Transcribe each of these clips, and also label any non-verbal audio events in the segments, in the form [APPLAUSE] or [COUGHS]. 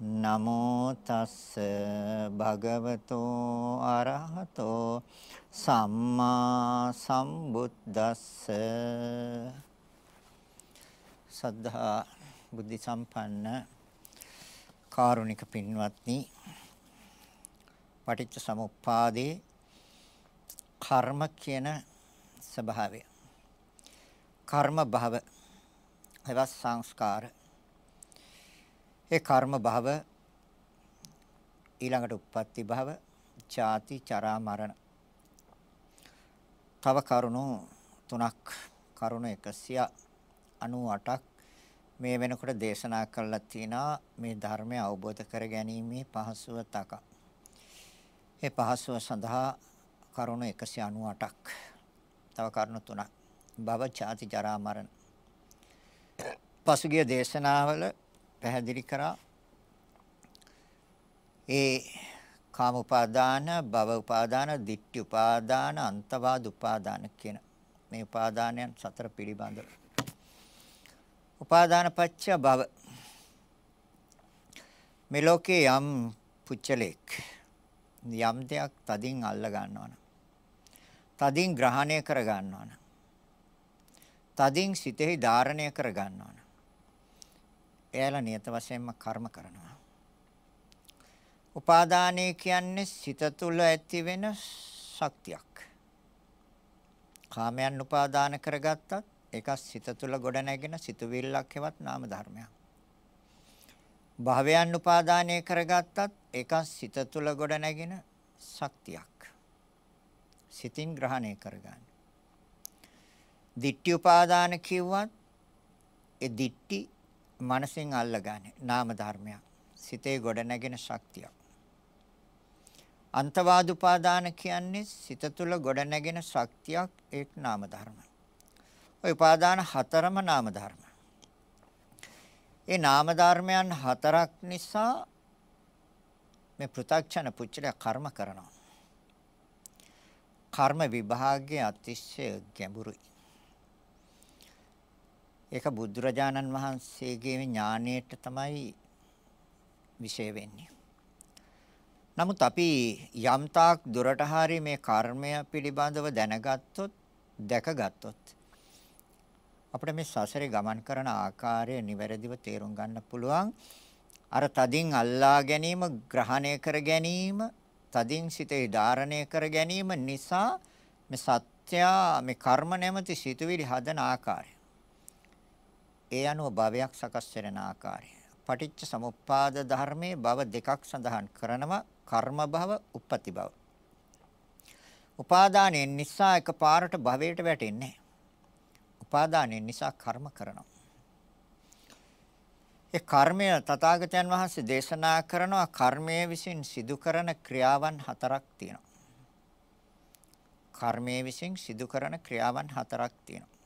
නමෝ තස්ස භගවතෝ අරහතෝ සම්මා සම්බුද්දස්ස. සද්ධා බුද්ධ සම්පන්න කාරුණික පින්වත්නි පටිච්ච සමුප්පාදේ කර්ම කියන ස්වභාවය. කර්ම භව එවත් සංස්කාර ඒ කර්ම භව ඊළඟට උප්පත්ති භව ජාති චරා මරණ තව කරුණු තුනක් කරුණු 198ක් මේ වෙනකොට දේශනා කළා තිනා මේ ධර්මය අවබෝධ කර ගැනීමේ පහසුව තක. ඒ පහසුව සඳහා කරුණු 198ක්. තව කරුණු තුනක්. භව ජාති ජරා මරණ. පසුගිය දේශනාවල පැහැදිලි කරා ඒ කාම උපාදාන, භව උපාදාන, ditthi උපාදාන, අන්තවාද උපාදාන කියන මේ උපාදානයන් සතර පිළිබඳව. උපාදාන පත්‍ය භව මේ ලෝකේ යම් පුච්චලෙක් යම් දෙයක් තදින් අල්ල ගන්නවනම් තදින් ග්‍රහණය කර ගන්නවනම් තදින් සිතෙහි ධාරණය කර ගන්නවනම් එයාලා නියත වශයෙන්ම කර්ම කරනවා. උපාදානය කියන්නේ සිත තුළ ඇති වෙන ශක්තියක්. කාමයන් උපාදාන කරගත්තත් ඒක සිත තුළ ගොඩ නැගෙන සිතුවිල්ලක් හෙවත් නාම ධර්මයක්. භවයන් උපාදානය කරගත්තත් ඒක සිත තුළ ගොඩ නැගෙන ශක්තියක්. සිතින් ග්‍රහණය කරගන්න. ditthi උපාදාන කිව්වත් ඒ ditthi මනසින් අල්ලගන්නේ නාම ධර්මයක්. සිතේ ගොඩ නැගෙන ශක්තියක්. අන්තවාද උපාදාන කියන්නේ සිත තුළ ගොඩ නැගෙන ශක්තියක් ඒක නාම ධර්ම. ওই උපාදාන හතරම නාම ධර්ම. ඒ නාම ධර්මයන් හතරක් නිසා මේ පෘථග්ජන පුච්චල කර්ම කරනවා. කර්ම විභාගයේ අතිශය ගැඹුරුයි. ඒක බුදුරජාණන් වහන්සේගේ ඥාණයට තමයි විශේෂ වෙන්නේ. නමුත් අපි යම්තාක් දුරට හරි මේ කර්මය පිළිබඳව දැනගත්තොත් දැකගත්තොත් අපිට මේ සසරේ ගමන් කරන ආකාරය නිවැරදිව තේරුම් ගන්න පුළුවන්. අර තදින් අල්ලා ගැනීම, ග්‍රහණය කර ගැනීම, තදින් සිතේ ධාරණය කර ගැනීම නිසා මේ සත්‍ය මේ කර්ම නැමැති සිතුවිලි හදන ආකාරය ඒ අනුව භවයක් සකස් වෙන ආකාරය. පටිච්ච සමුප්පාද ධර්මයේ භව දෙකක් සඳහන් කරනවා කර්ම භව, උප්පති භව. උපාදානයෙන් නිසා එකපාරට භවයට වැටෙන්නේ උපාදානයෙන් නිසා කර්ම කරනවා. ඒ කර්මය තථාගතයන් වහන්සේ දේශනා කරනවා කර්මයේ විසින් සිදු කරන ක්‍රියාවන් හතරක් තියෙනවා. කර්මයේ විසින් සිදු කරන ක්‍රියාවන් හතරක් තියෙනවා.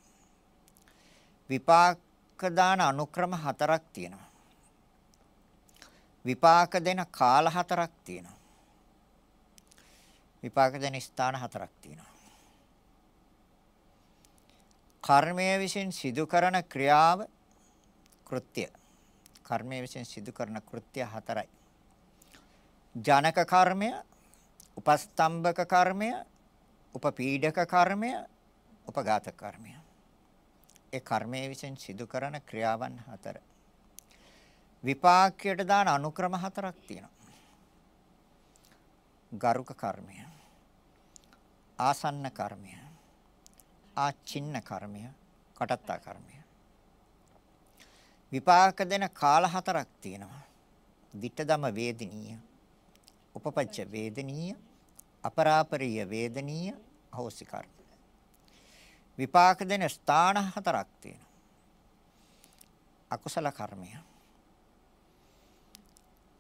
විපාක දාන අනුක්‍රම හතරක් තියෙනවා. විපාක දෙන කාල හතරක් තියෙනවා. විපාක දෙන ස්ථාන හතරක් තියෙනවා. කර්මය විසින් සිදු කරන ක්‍රියාව කෘත්‍ය. කර්මය විසින් සිදු කරන කෘත්‍ය හතරයි. ජනක කර්මය, උපස්තම්භක කර්මය, උපපීඩක කර්මය, උපඝාත කර්මය. ඒ කර්මයේ විසින් සිදු කරන ක්‍රියාවන් හතර. විපාකයට දාන අනුක්‍රම හතරක් තියෙනවා. ගරුක කර්මය. ආසන්න කර්මය, ආචින්න කර්මය, කටත්තා කර්මය. විපාක දෙන කාල හතරක් තියෙනවා. dittadama වේදිනීය, උපපච්ච වේදිනීය, අපරාපරිය වේදනීය, අහෝසි කර්ම. විපාක දෙන ස්ථාන හතරක් තියෙනවා. අකුසල කර්මය.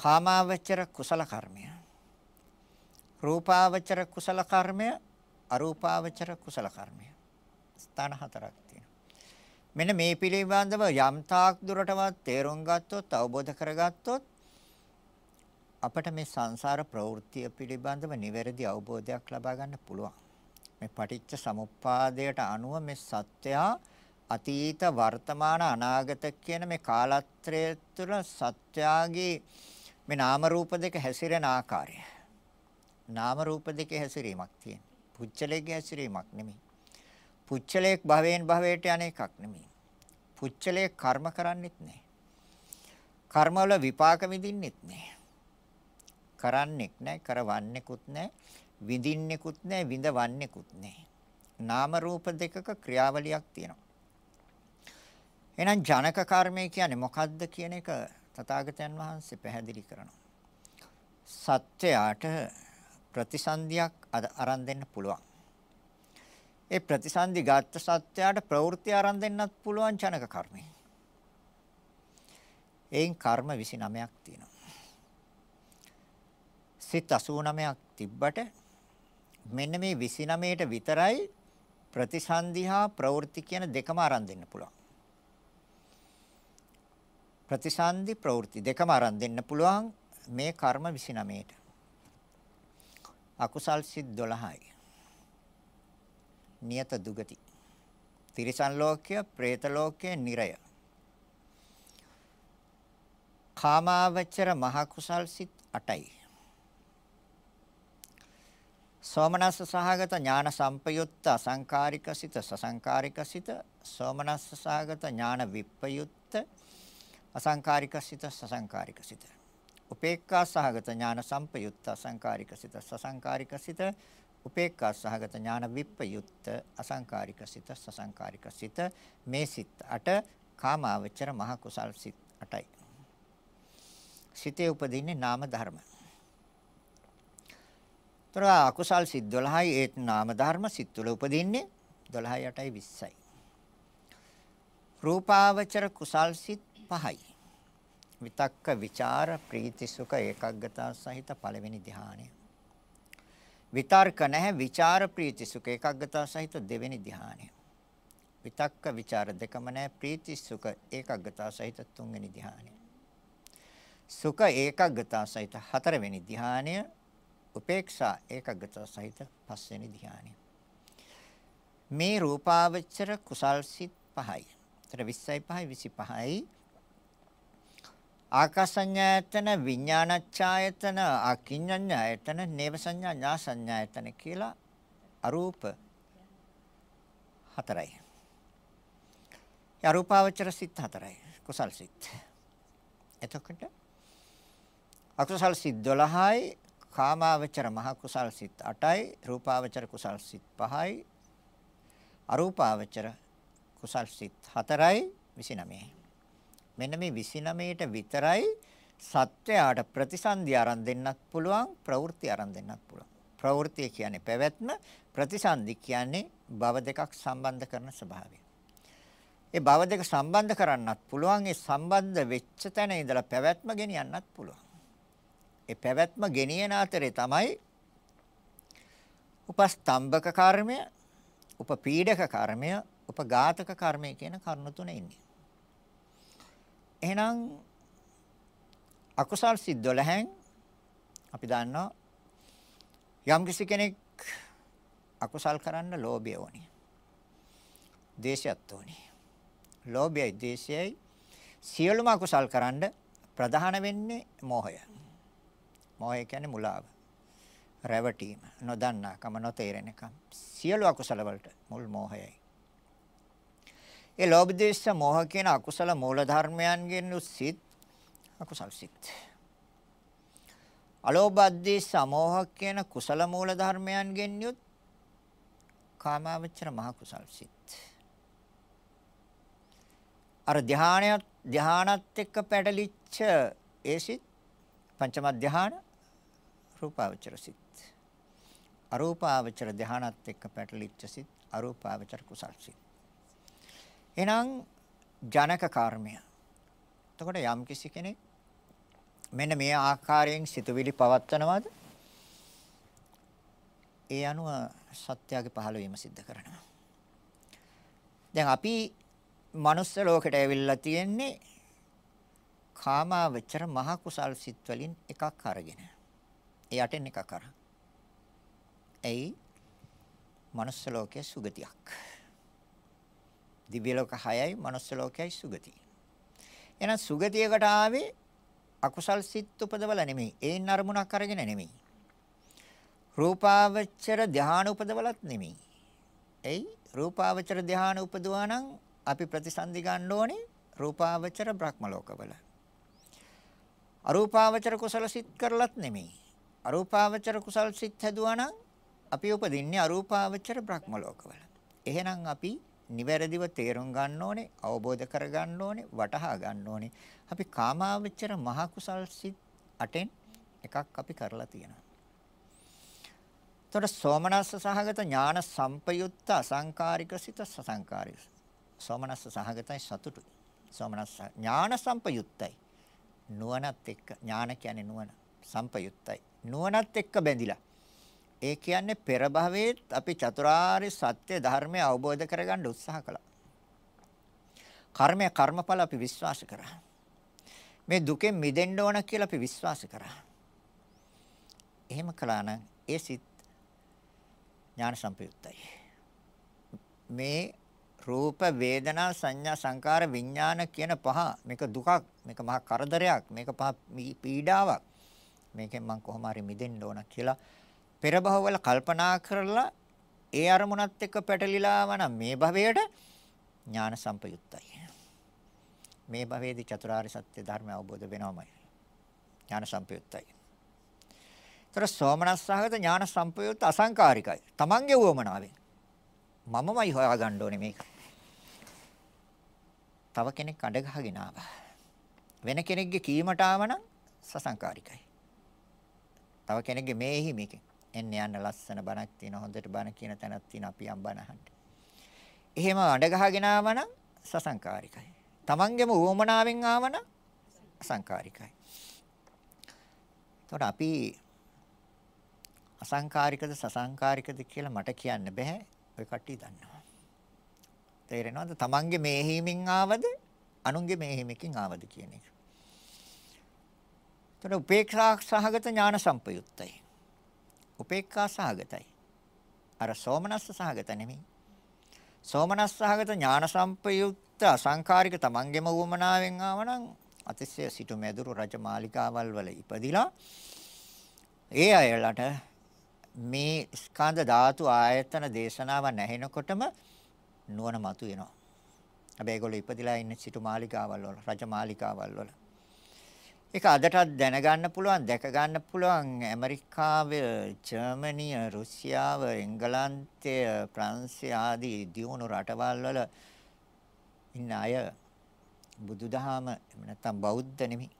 කාමාවචර කුසල කර්මය. රූපාවචර කුසල කර්මය, අරූපාවචර කුසල කර්මය. ස්ථාන හතරක් තියෙනවා. මෙන්න මේ පිළිබඳව යම් තාක් දුරටවත් තේරුම් ගත්තොත් අවබෝධ කරගත්තොත් අපට මේ සංසාර ප්‍රවෘත්තිය පිළිබඳව නිවැරදි අවබෝධයක් ලබා ගන්න පුළුවන්. මේ පටිච්ච සමුප්පාදයට අනුව මේ සත්‍යය අතීත වර්තමාන අනාගත කියන මේ කාලත්‍රය තුළ සත්‍යාගේ මේ නාම රූප දෙක හැසිරෙන ආකාරය. නාම රූප දෙකේ හැසිරීමක් තියෙන. පුච්චලයේ හැසිරීමක් නෙමෙයි. පුච්චලයක් භවයෙන් භවයට යන එකක් නෙමෙයි. පුච්චලයේ කර්ම කරන්නෙත් නෑ. කර්මවල විපාක විඳින්නෙත් නෑ. කරන්නෙක් නෑ, කරවන්නෙකුත් නෑ. විඳින්නෙකුත් නැහැ විඳවන්නෙකුත් නැහැ. නාම රූප දෙකක ක්‍රියාවලියක් තියෙනවා. එහෙනම් ජනක කර්මය කියන්නේ මොකද්ද කියන එක තථාගතයන් වහන්සේ පැහැදිලි කරනවා. සත්‍යයට ප්‍රතිසන්දියක් අරන් දෙන්න පුළුවන්. ඒ ප්‍රතිසන්දි ගත්ත සත්‍යයට ප්‍රවෘත්ති අරන් දෙන්නත් පුළුවන් ජනක කර්මය. එයින් කර්ම 29ක් තියෙනවා. සිත් 89ක් තිබ්බට මෙන්න මේ 29ට විතරයි ප්‍රතිසන්දි හා ප්‍රවෘත්ති කියන දෙකම අරන් දෙන්න පුළුවන්. ප්‍රතිසන්දි ප්‍රවෘත්ති දෙකම අරන් දෙන්න පුළුවන් මේ කර්ම 29ට. අකුසල් සිත් 12යි. නියත දුගති. තිරිසන් ලෝකය, പ്രേත ලෝකය, නිරය. කාමාවචර මහ කුසල් සිත් 8යි. සෝමනස්ස සහගත ඥාන සම්පයුත්ත අසංකාරික සිත සසංකාරික සිත සෝමනස්ස සහගත ඥාන විප්පයුත්ත අසංකාරික සිත සසංකාරික සිත. උපේක්ඛා සහගත ඥාන සම්පයුත්ත අසංකාරික සිත සසංකාරික සිත. උපේක්ඛා සහගත ඥාන විප්පයුත්ත අසංකාරික සිත සසංකාරික සිත. මේ සිත් අට කාමාවචර මහ කුසල් සිත් අටයි. සිතේ උපදින්නේ නාම ධර්ම. ඒතර අකුසල් සිත් 12යි ඒත් නාම ධර්ම සිත් තුළ උපදින්නේ 12 8යි 20යි. රූපාවචර කුසල් සිත් 5යි. විතක්ක ਵਿਚාර ප්‍රීති සුඛ ඒකග්ගතා සහිත පළවෙනි ධ්‍යානය. විතර්ක නැහැ විචාර ප්‍රීති සුඛ ඒකග්ගතා සහිත දෙවෙනි ධ්‍යානය. විතක්ක ਵਿਚාර දෙකම නැහැ ප්‍රීති සුඛ ඒකග්ගතා සහිත තුන්වෙනි ධ්‍යානය. සුඛ ඒකග්ගතා සහිත හතරවෙනි ධ්‍යානය උපේක්ෂා ඒකගත සහිත පස්වෙනි ධ්‍යානය. මේ රූපාවචර කුසල් සිත් පහයි. ඒතර 20යි 5යි 25යි. ආකාසඤ්ඤායතන විඥානච්ඡායතන අකිඤ්ඤඤ්ඤායතන නේව සංඥා ඥා සංඥායතන කියලා අරූප හතරයි. අරූපාවචර සිත් හතරයි. කුසල් සිත්. එතකොට අකුසල් සිත් 12යි කාමාවචර මහ කුසල් සිත් 8යි රූපාවචර කුසල් සිත් 5යි අරූපාවචර කුසල් සිත් 4යි 29යි මෙන්න මේ 29ට විතරයි සත්‍යයට ප්‍රතිසන්දි ආරම්භ දෙන්නත් පුළුවන් ප්‍රවෘත්ති ආරම්භ දෙන්නත් පුළුවන්. ප්‍රවෘත්තිය කියන්නේ පැවැත්ම ප්‍රතිසන්දි කියන්නේ භව දෙකක් සම්බන්ධ කරන ස්වභාවය. ඒ භව දෙක සම්බන්ධ කරන්නත් පුළුවන් ඒ සම්බන්ධ වෙච්ච තැන ඉඳලා පැවැත්ම ගෙනියන්නත් පුළුවන්. ඒ පැවැත්ම ගෙනියන අතරේ තමයි උපස්තම්භක කර්මය, උපපීඩක කර්මය, උපඝාතක කර්මය කියන කරුණු තුන ඉන්නේ. එහෙනම් අකුසල් සිත් 12න් අපි දන්නවා යම් කිසි කෙනෙක් අකුසල් කරන්න ලෝභය ඕනේ. දේශයත් ඕනේ. ලෝභයයි දේශයයි සියලුම අකුසල් කරන්න ප්‍රධාන වෙන්නේ මෝහය. මොහය කියන්නේ මුලාව. රැවටීම, නොදන්නාකම, නොතේරෙනකම. සියලු අකුසල වලට මුල් මොහයයි. ඒ ලෝභ දේශ මොහ කියන අකුසල මූල ධර්මයන්ගෙන් උසිත අකුසල් සිත්. අලෝභ දේශ මොහ කියන කුසල මූල ධර්මයන්ගෙන් යුත් කාමාවචර මහ කුසල් සිත්. අර ධානයත් ධානත් එක්ක පැටලිච්ච ඒ සිත් පංචම ධාන රූපාවචර සිත්. අරූපාවචර ධානත් එක්ක පැටලිච්ච සිත් අරූපාවචර කුසල් සිත්. එහෙනම් ජනක කර්මය. එතකොට යම් කිසි කෙනෙක් මෙන්න මේ ආකාරයෙන් සිතුවිලි පවත්නවාද? ඒ අනුව සත්‍යයේ පහළ වීම සිද්ධ කරනවා. දැන් අපි මනුස්ස ලෝකෙට ඇවිල්ලා තියෙන්නේ කාමාවචර මහ කුසල් සිත් වලින් එකක් අරගෙන. ඒ යටෙන් එකක් අරන්. එයි මනුස්ස ලෝකයේ සුගතියක්. දිව්‍ය ලෝක 6යි මනුස්ස ලෝකයයි සුගතිය. එහෙනම් සුගතියකට ආවේ අකුසල් සිත් උපදවල නෙමෙයි. ඒන් අරමුණක් අරගෙන නෙමෙයි. රූපාවචර ධානය උපදවලත් නෙමෙයි. එයි රූපාවචර ධානය උපදවා නම් අපි ප්‍රතිසන්දි ගන්න ඕනේ රූපාවචර බ්‍රහ්ම ලෝකවල. අරූපාවචර කුසල සිත් කරලත් නෙමෙයි. අරූපාවචර කුසල් සිත් හැදුවා නම් අපි උපදින්නේ අරූපාවචර බ්‍රහ්ම ලෝකවල. එහෙනම් අපි නිවැරදිව තේරුම් ගන්න ඕනේ, අවබෝධ කර ගන්න ඕනේ, වටහා ගන්න ඕනේ. අපි කාමාවචර මහ කුසල් සිත් අටෙන් එකක් අපි කරලා තියෙනවා. එතකොට සෝමනස්ස සහගත ඥාන සම්පයුත්ත අසංකාරික සිත සසංකාරික. සෝමනස්ස සහගතයි සතුටුයි. සෝමනස්ස ඥාන සම්පයුත්තයි. නුවණත් එක්ක ඥාන කියන්නේ නුවණ සම්පයුත්තයි. නුවණත් එක්ක බැඳිලා. ඒ කියන්නේ පෙර භවයේත් අපි චතුරාර්ය සත්‍ය ධර්මය අවබෝධ කරගන්න උත්සාහ කළා. කර්මය කර්මඵල අපි විශ්වාස කරා. මේ දුකෙන් මිදෙන්න ඕන කියලා අපි විශ්වාස කරා. එහෙම කළා නම් ඒ සිත් ඥාන සම්පයුක්තයි. මේ රූප වේදනා සංඥා සංකාර විඥාන කියන පහ මේක දුකක් මේක මහා කරදරයක් මේක පහ පීඩාවක් මේකෙන් මම කොහොම හරි මිදෙන්න ඕන කියලා පෙර භවවල කල්පනා කරලා ඒ අරමුණත් එක්ක පැටලිලා වන මේ භවයට ඥාන සම්පයුක්තයි. මේ භවයේදී චතුරාර්ය සත්‍ය ධර්මය අවබෝධ වෙනවමයි. ඥාන සම්පයුක්තයි. ତර සෝමනස්සහගත ඥාන සම්පයුක්ත අසංකාරිකයි. Tamange උවමනාවෙන් මමමයි හොයාගන්න ඕනේ මේක. තව කෙනෙක් අඬ ගහගෙන ආවා. වෙන කෙනෙක්ගේ කීමට ආවනම් සසංකාරිකයි. තව කෙනෙක්ගේ මේහි මේකෙන් එන්න යන්න ලස්සන බණක් තියෙන හොඳට බණ කියන තැනක් තියෙන අපි යම් බණ අහන්න. එහෙම අඬ ගහගෙන ආවනම් සසංකාරිකයි. Tamangeම උවමනාවෙන් ආවනම් අසංකාරිකයි. එතකොට අපි අසංකාරිකද සසංකාරිකද කියලා මට කියන්න බෑ. ඔය කට්ටිය දන්නවා. තේරෙනවද? Tamange මේහිමින් ආවද අනුන්ගේ මේහිමකින් ආවද කියන එක. එතකොට උපේක්ෂා සහගත ඥාන සම්පයුත්තයි. උපේක්ඛා සහගතයි. අර සෝමනස්ස සහගත නෙමෙයි. සෝමනස්ස සහගත ඥාන සම්පයුක්ත අසංකාරික තමන්ගේම වුමනාවෙන් ආවනම් අතිශය සිටු මෙදුරු රජමාලිකාවල් වල ඉපදිලා ඒ අයලට මේ ස්කන්ධ ධාතු ආයතන දේශනාව නැහෙනකොටම නුවණ මතුවෙනවා. හැබැයි ඒගොල්ලෝ ඉපදිලා ඉන්නේ සිටු මාලිකාවල් වල රජ මාලිකාවල් වල. ඒක අදටත් දැනගන්න පුළුවන් දැක ගන්න පුළුවන් ඇමරිකාවේ ජර්මනිය රුසියාව එංගලන්තය ප්‍රංශය ආදී දියුණු රටවල් වල ඉන්න අය බුදුදහම නැත්තම් බෞද්ධ නෙමෙයි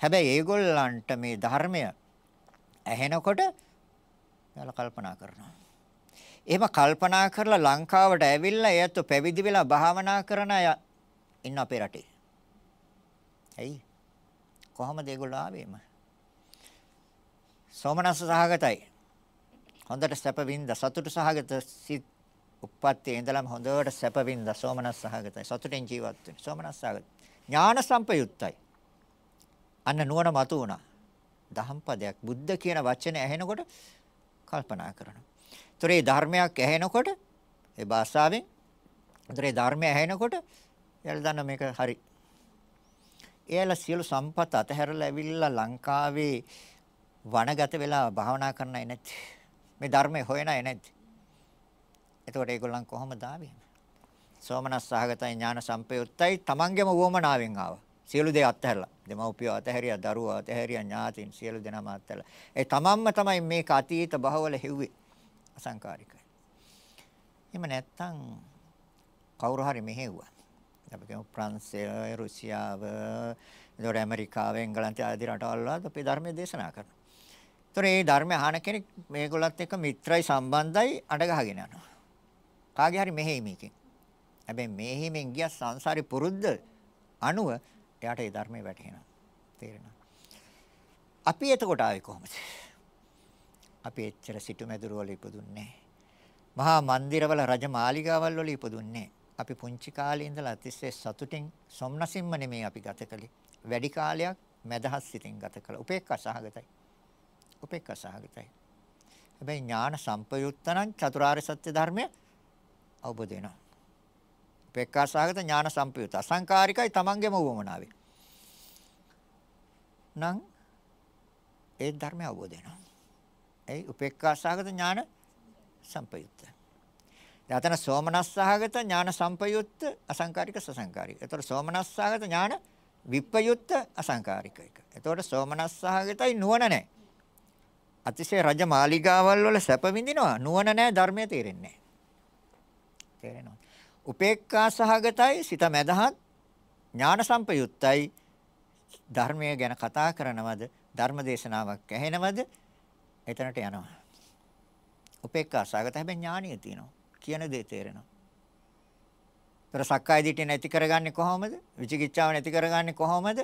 හැබැයි ඒගොල්ලන්ට මේ ධර්මය ඇහෙනකොට එයාලා කල්පනා කරනවා එහෙම කල්පනා කරලා ලංකාවට ඇවිල්ලා එයත් පැවිදි වෙලා භාවනා කරන අය ඉන්න අපේ රටේ ඇයි කොහොමද ඒගොල්ලෝ ආවේම? සෝමනස්ස සහගතයි. හොඳට සැප වින්ද සතුට සහගත සිත් උප්පත්තියේ ඉඳලම හොඳට සැප වින්ද සෝමනස්ස සහගතයි. සතුටෙන් ජීවත් වෙන සෝමනස්ස සහගත. ඥාන සම්පයුත්තයි. අන්න නුවණ මතු වුණා. දහම් පදයක් බුද්ධ කියන වචනේ ඇහෙනකොට කල්පනා කරනවා. ඒතර ඒ ධර්මයක් ඇහෙනකොට ඒ භාෂාවෙන් ඒතර ඒ ධර්මය ඇහෙනකොට එයාලා දන්න මේක හරි එයාලා සියලු සම්පත් අතහැරලා ඇවිල්ලා ලංකාවේ වනගත වෙලා භාවනා කරන්නයි නැති. මේ ධර්මය හොයනයි නැති. එතකොට ඒගොල්ලන් කොහොමද ආවේ? සෝමනස් සහගතයි ඥාන සම්පයුත්තයි තමන්ගේම වොමනාවෙන් ආවා. සියලු දේ අත්හැරලා. දෙමව්පියෝ අතහැරියා, දරුවෝ අතහැරියා, ඥාතීන් සියලු දෙනාම අත්හැරලා. ඒ තමන්ම තමයි මේක අතීත බහවල හෙව්වේ. අසංකාරිකයි. එහෙම නැත්තම් කවුරු හරි මෙහෙව්වා. අපි කියමු ප්‍රංශය, රුසියාව, එතකොට ඇමරිකාව, එංගලන්තය ආදී රටවල් වල අපි ධර්මයේ දේශනා කරනවා. ඒතර මේ ධර්මය අහන කෙනෙක් මේගොල්ලත් එක්ක මිත්‍රයි සම්බන්ධයි අඬ ගහගෙන යනවා. කාගේ හරි මෙහෙයීමකින්. හැබැයි මෙහෙයීමෙන් ගිය සංසාරේ පුරුද්ද අනුව එයාට ඒ ධර්මයේ වැටහෙනවා. තේරෙනවා. අපි එතකොට ආවේ කොහොමද? අපි එච්චර සිටුමැදුරු වල ඉපදුන්නේ මහා මන්දිරවල රජ මාලිගාවල් වල ඉපදුන්නේ අපි පුංචි කාලේ ඉඳලා අතිශය සතුටින් සොම්නසින්ම නෙමෙයි අපි ගත කළේ. වැඩි කාලයක් මදහස් සිතින් ගත කළා. උපේක්ඛා සහගතයි. උපේක්ඛා සහගතයි. හැබැයි ඥාන සම්පයුත්තනම් චතුරාර්ය සත්‍ය ධර්මය අවබෝධ වෙනවා. උපේක්ඛා සහගත ඥාන සම්පයුත්ත අසංකාරිකයි තමන්ගේම වුවමනාවේ. නම් ඒ ධර්මය අවබෝධ වෙනවා. ඒ උපේක්ඛා සහගත ඥාන සම්පයුත්ත. දැන් සෝමනස් සහගත ඥාන සම්පයුත්ත අසංකාරික සසංකාරික. ඒතර සෝමනස් සහගත ඥාන විප්පයුත්ත අසංකාරික එක. ඒතකොට සෝමනස් සහගතයි නුවණ නැහැ. අතිශය රජ මාලිගාවල් වල සැප විඳිනවා නුවණ නැහැ ධර්මය තේරෙන්නේ නැහැ. තේරෙනවද? උපේක්ඛා සහගතයි සිත මැදහත් ඥාන සම්පයුත්තයි ධර්මය ගැන කතා කරනවද ධර්ම දේශනාවක් ඇහෙනවද එතනට යනවා. උපේක්ඛා සහගත හැබැයි ඥානිය තියෙනවා. කියන දේ තේරෙනවා. ତොර සක්කාය දිට්ඨිය නැති කරගන්නේ කොහොමද? විචිකිච්ඡාව නැති කරගන්නේ කොහොමද?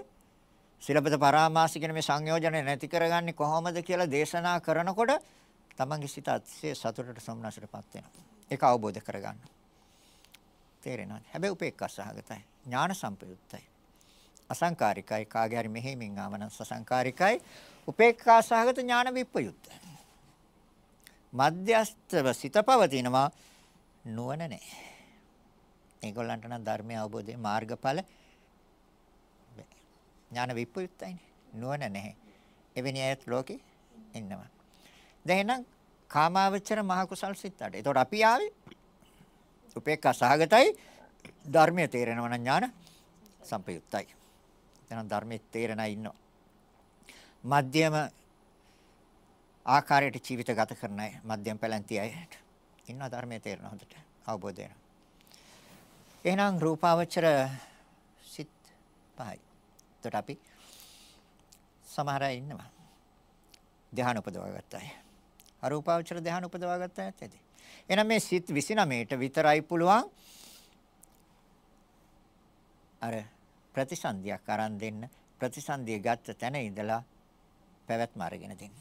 සිලබත පරාමාස කියන මේ සංයෝජන නැති කරගන්නේ කොහොමද කියලා දේශනා කරනකොට තමන්ගේ සිත අතිශය සතුටට සම්නසටපත් වෙනවා. ඒක අවබෝධ කරගන්න. තේරෙනවද? හැබැයි උපේක්ඛා සහගතයි. ඥාන සම්පයුක්තයි. අසංකාරිකයි කාගේ හරි මෙහෙමින් ආවනම් සසංකාරිකයි. උපේක්ඛා සහගත ඥාන විප්පයුක්තයි. මධ්‍යස්තව සිත පවතිනවා නුවණ නැහැ. ඒගොල්ලන්ට නම් ධර්මය අවබෝධයේ මාර්ගඵල ඥාන විප්‍රයුක්තයිනේ. නුවණ නැහැ. එවැනි අයත් ලෝකේ ඉන්නවා. දැන් එහෙනම් කාමාවචර මහ කුසල් සිත් අට. ඒතකොට අපි ආවේ උපේක්ඛා සහගතයි ධර්මයේ තේරෙනවා නම් ඥාන සම්පයුක්තයි. එහෙනම් ධර්මයේ තේරෙන අය ඉන්නවා. මධ්‍යම ආකාරයට ජීවිත ගත කරන අය මධ්‍යම පැලැන්ති අයට ඉන්නවා ධර්මයේ තේරෙන හොඳට අවබෝධ වෙනවා. එහෙනම් රූපාවචර සිත් පහයි. එතකොට අපි සමහර අය ඉන්නවා. ධ්‍යාන උපදවා ගත්ත අය. අරූපාවචර ධ්‍යාන උපදවා ගත්ත අයත් ඇති. එහෙනම් මේ සිත් 29ට විතරයි පුළුවන් අර ප්‍රතිසන්දියක් අරන් දෙන්න ප්‍රතිසන්දිය ගත්ත තැන ඉඳලා පැවැත්ම අරගෙන දෙන්න.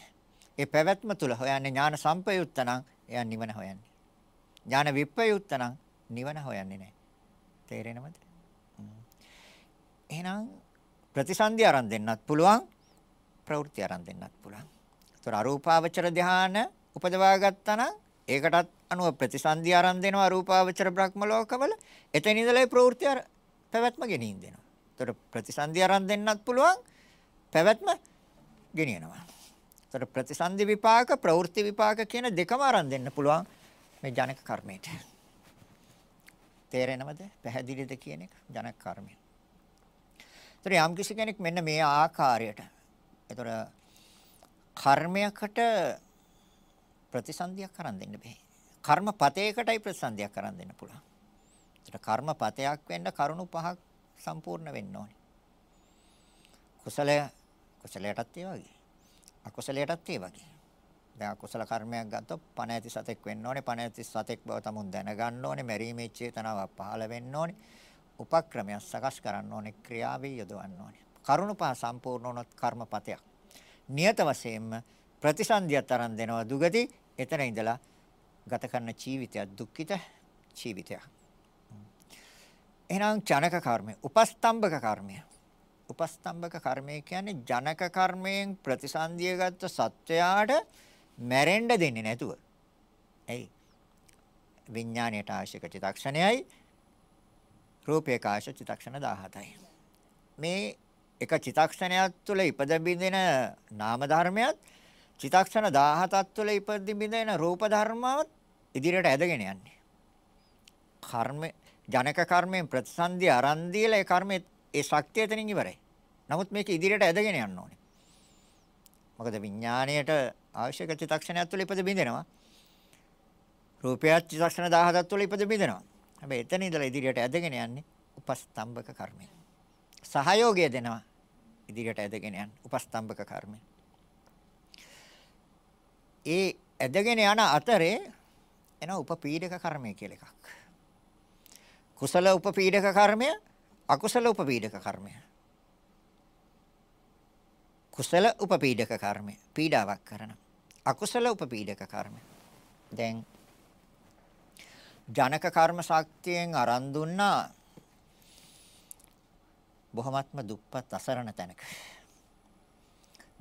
ඒ පැවැත්ම තුල හොයන්නේ ඥාන සම්පයුත්ත නම් එයා නිවන හොයන්නේ. ඥාන විප්‍රයුක්ත නම් නිවන හොයන්නේ නැහැ. තේරෙනවද? එහෙනම් ප්‍රතිසන්දි ආරම්භ දෙන්නත් පුළුවන් ප්‍රවෘත්ති ආරම්භ දෙන්නත් පුළුවන්. ඒතර අරූපාවචර ධානය උපදවා ගත්තා නම් ඒකටත් අනුව ප්‍රතිසන්දි ආරම්භ දෙනවා අරූපාවචර බ්‍රහ්ම ලෝකවල. එතන ඉඳලා ප්‍රවෘත්ති පැවැත්ම ගෙනින් දෙනවා. ඒතර ප්‍රතිසන්දි ආරම්භ දෙන්නත් පුළුවන් පැවැත්ම ගෙනියනවා. ඒතර ප්‍රතිසන්දි විපාක ප්‍රවෘත්ති විපාක කියන දෙකම ආරම්භ දෙන්න පුළුවන් මේ ජනක කර්මයට. තේරෙනවද? පැහැදිලිද කියන එක ජනක කර්මය. ඒතර යම් කිසි කෙනෙක් මෙන්න මේ ආකාරයට ඒතර කර්මයකට ප්‍රතිසන්දියක් කරන් දෙන්න බෑ. කර්මපතයකටයි ප්‍රතිසන්දියක් කරන් දෙන්න පුළුවන්. ඒතර කර්මපතයක් වෙන්න කරුණු පහක් සම්පූර්ණ වෙන්න ඕනේ. කුසලය කුසලයටත් ඒ වගේ. අකුසලයටත් ඒ වගේ. දැන් අකුසල කර්මයක් ගත්තොත් පණ ඇති සතෙක් වෙන්න ඕනේ. පණ ඇති සතෙක් බව තමුන් දැනගන්න ඕනේ. මැරීමේ චේතනාවක් පහළ වෙන්න ඕනේ. උපක්‍රමයක් සකස් කරන්න ඕනේ. ක්‍රියාවේ යොදවන්න ඕනේ. කරුණ පහ සම්පූර්ණ වුණොත් කර්මපතයක්. නියත වශයෙන්ම ප්‍රතිසන්දියක් තරම් දෙනවා දුගති. එතන ඉඳලා ගත කරන ජීවිතයක් දුක්ඛිත ජීවිතයක්. එහෙනම් ජනක කර්මය, උපස්තම්භක කර්මය. උපස්තම්භක කර්මය කියන්නේ ජනක කර්මයෙන් ප්‍රතිසන්දිය ගත්ත සත්වයාට මැරෙන්න දෙන්නේ නැතුව. ඇයි? විඥාණයට ආශික චිතක්ෂණයයි රූපේක ආශික චිතක්ෂණ 17යි. මේ එක චිතක්ෂණයක් තුළ ඉපද බින්දෙන නාම ධර්මයක් චිතක්ෂණ 17ක් තුළ ඉපද බින්දෙන රූප ධර්මවත් ඉදිරියට ඇදගෙන යන්නේ. කර්ම ජනක කර්මයෙන් ප්‍රතිසන්දි ආරන් දීලා ඒ කර්මයේ ඒ ශක්තිය එතනින් ඉවරයි. නමුත් මේක ඉදිරියට ඇදගෙන යන්න ඕනේ. මොකද විඥාණයට අවශ්‍යක චිත්තක්ෂණයක් තුළ ඉපද බින්දෙනවා. රූපයත් චිත්තක්ෂණ 17ක් තුළ ඉපද බිඳිනවා. හැබැයි එතන ඉඳලා ඉදිරියට ඇදගෙන යන්නේ උපස්තම්භක කර්මය. සහයෝගය දෙනවා ඉදිරියට ඇදගෙන යන උපස්තම්භක කර්මය. ඒ ඇදගෙන යන අතරේ එන උපපීඩක කර්මය කියලා එකක්. කුසල උපපීඩක කර්මය, අකුසල උපපීඩක කර්මය. කුසල උපපීඩක කර්මය පීඩාවක් කරන. අකුසල උපපීඩක කර්මය. දැන් ජනක කර්ම ශක්තියෙන් අරන් දුන්නා බොහොමත්ම දුප්පත් අසරණ තැනක.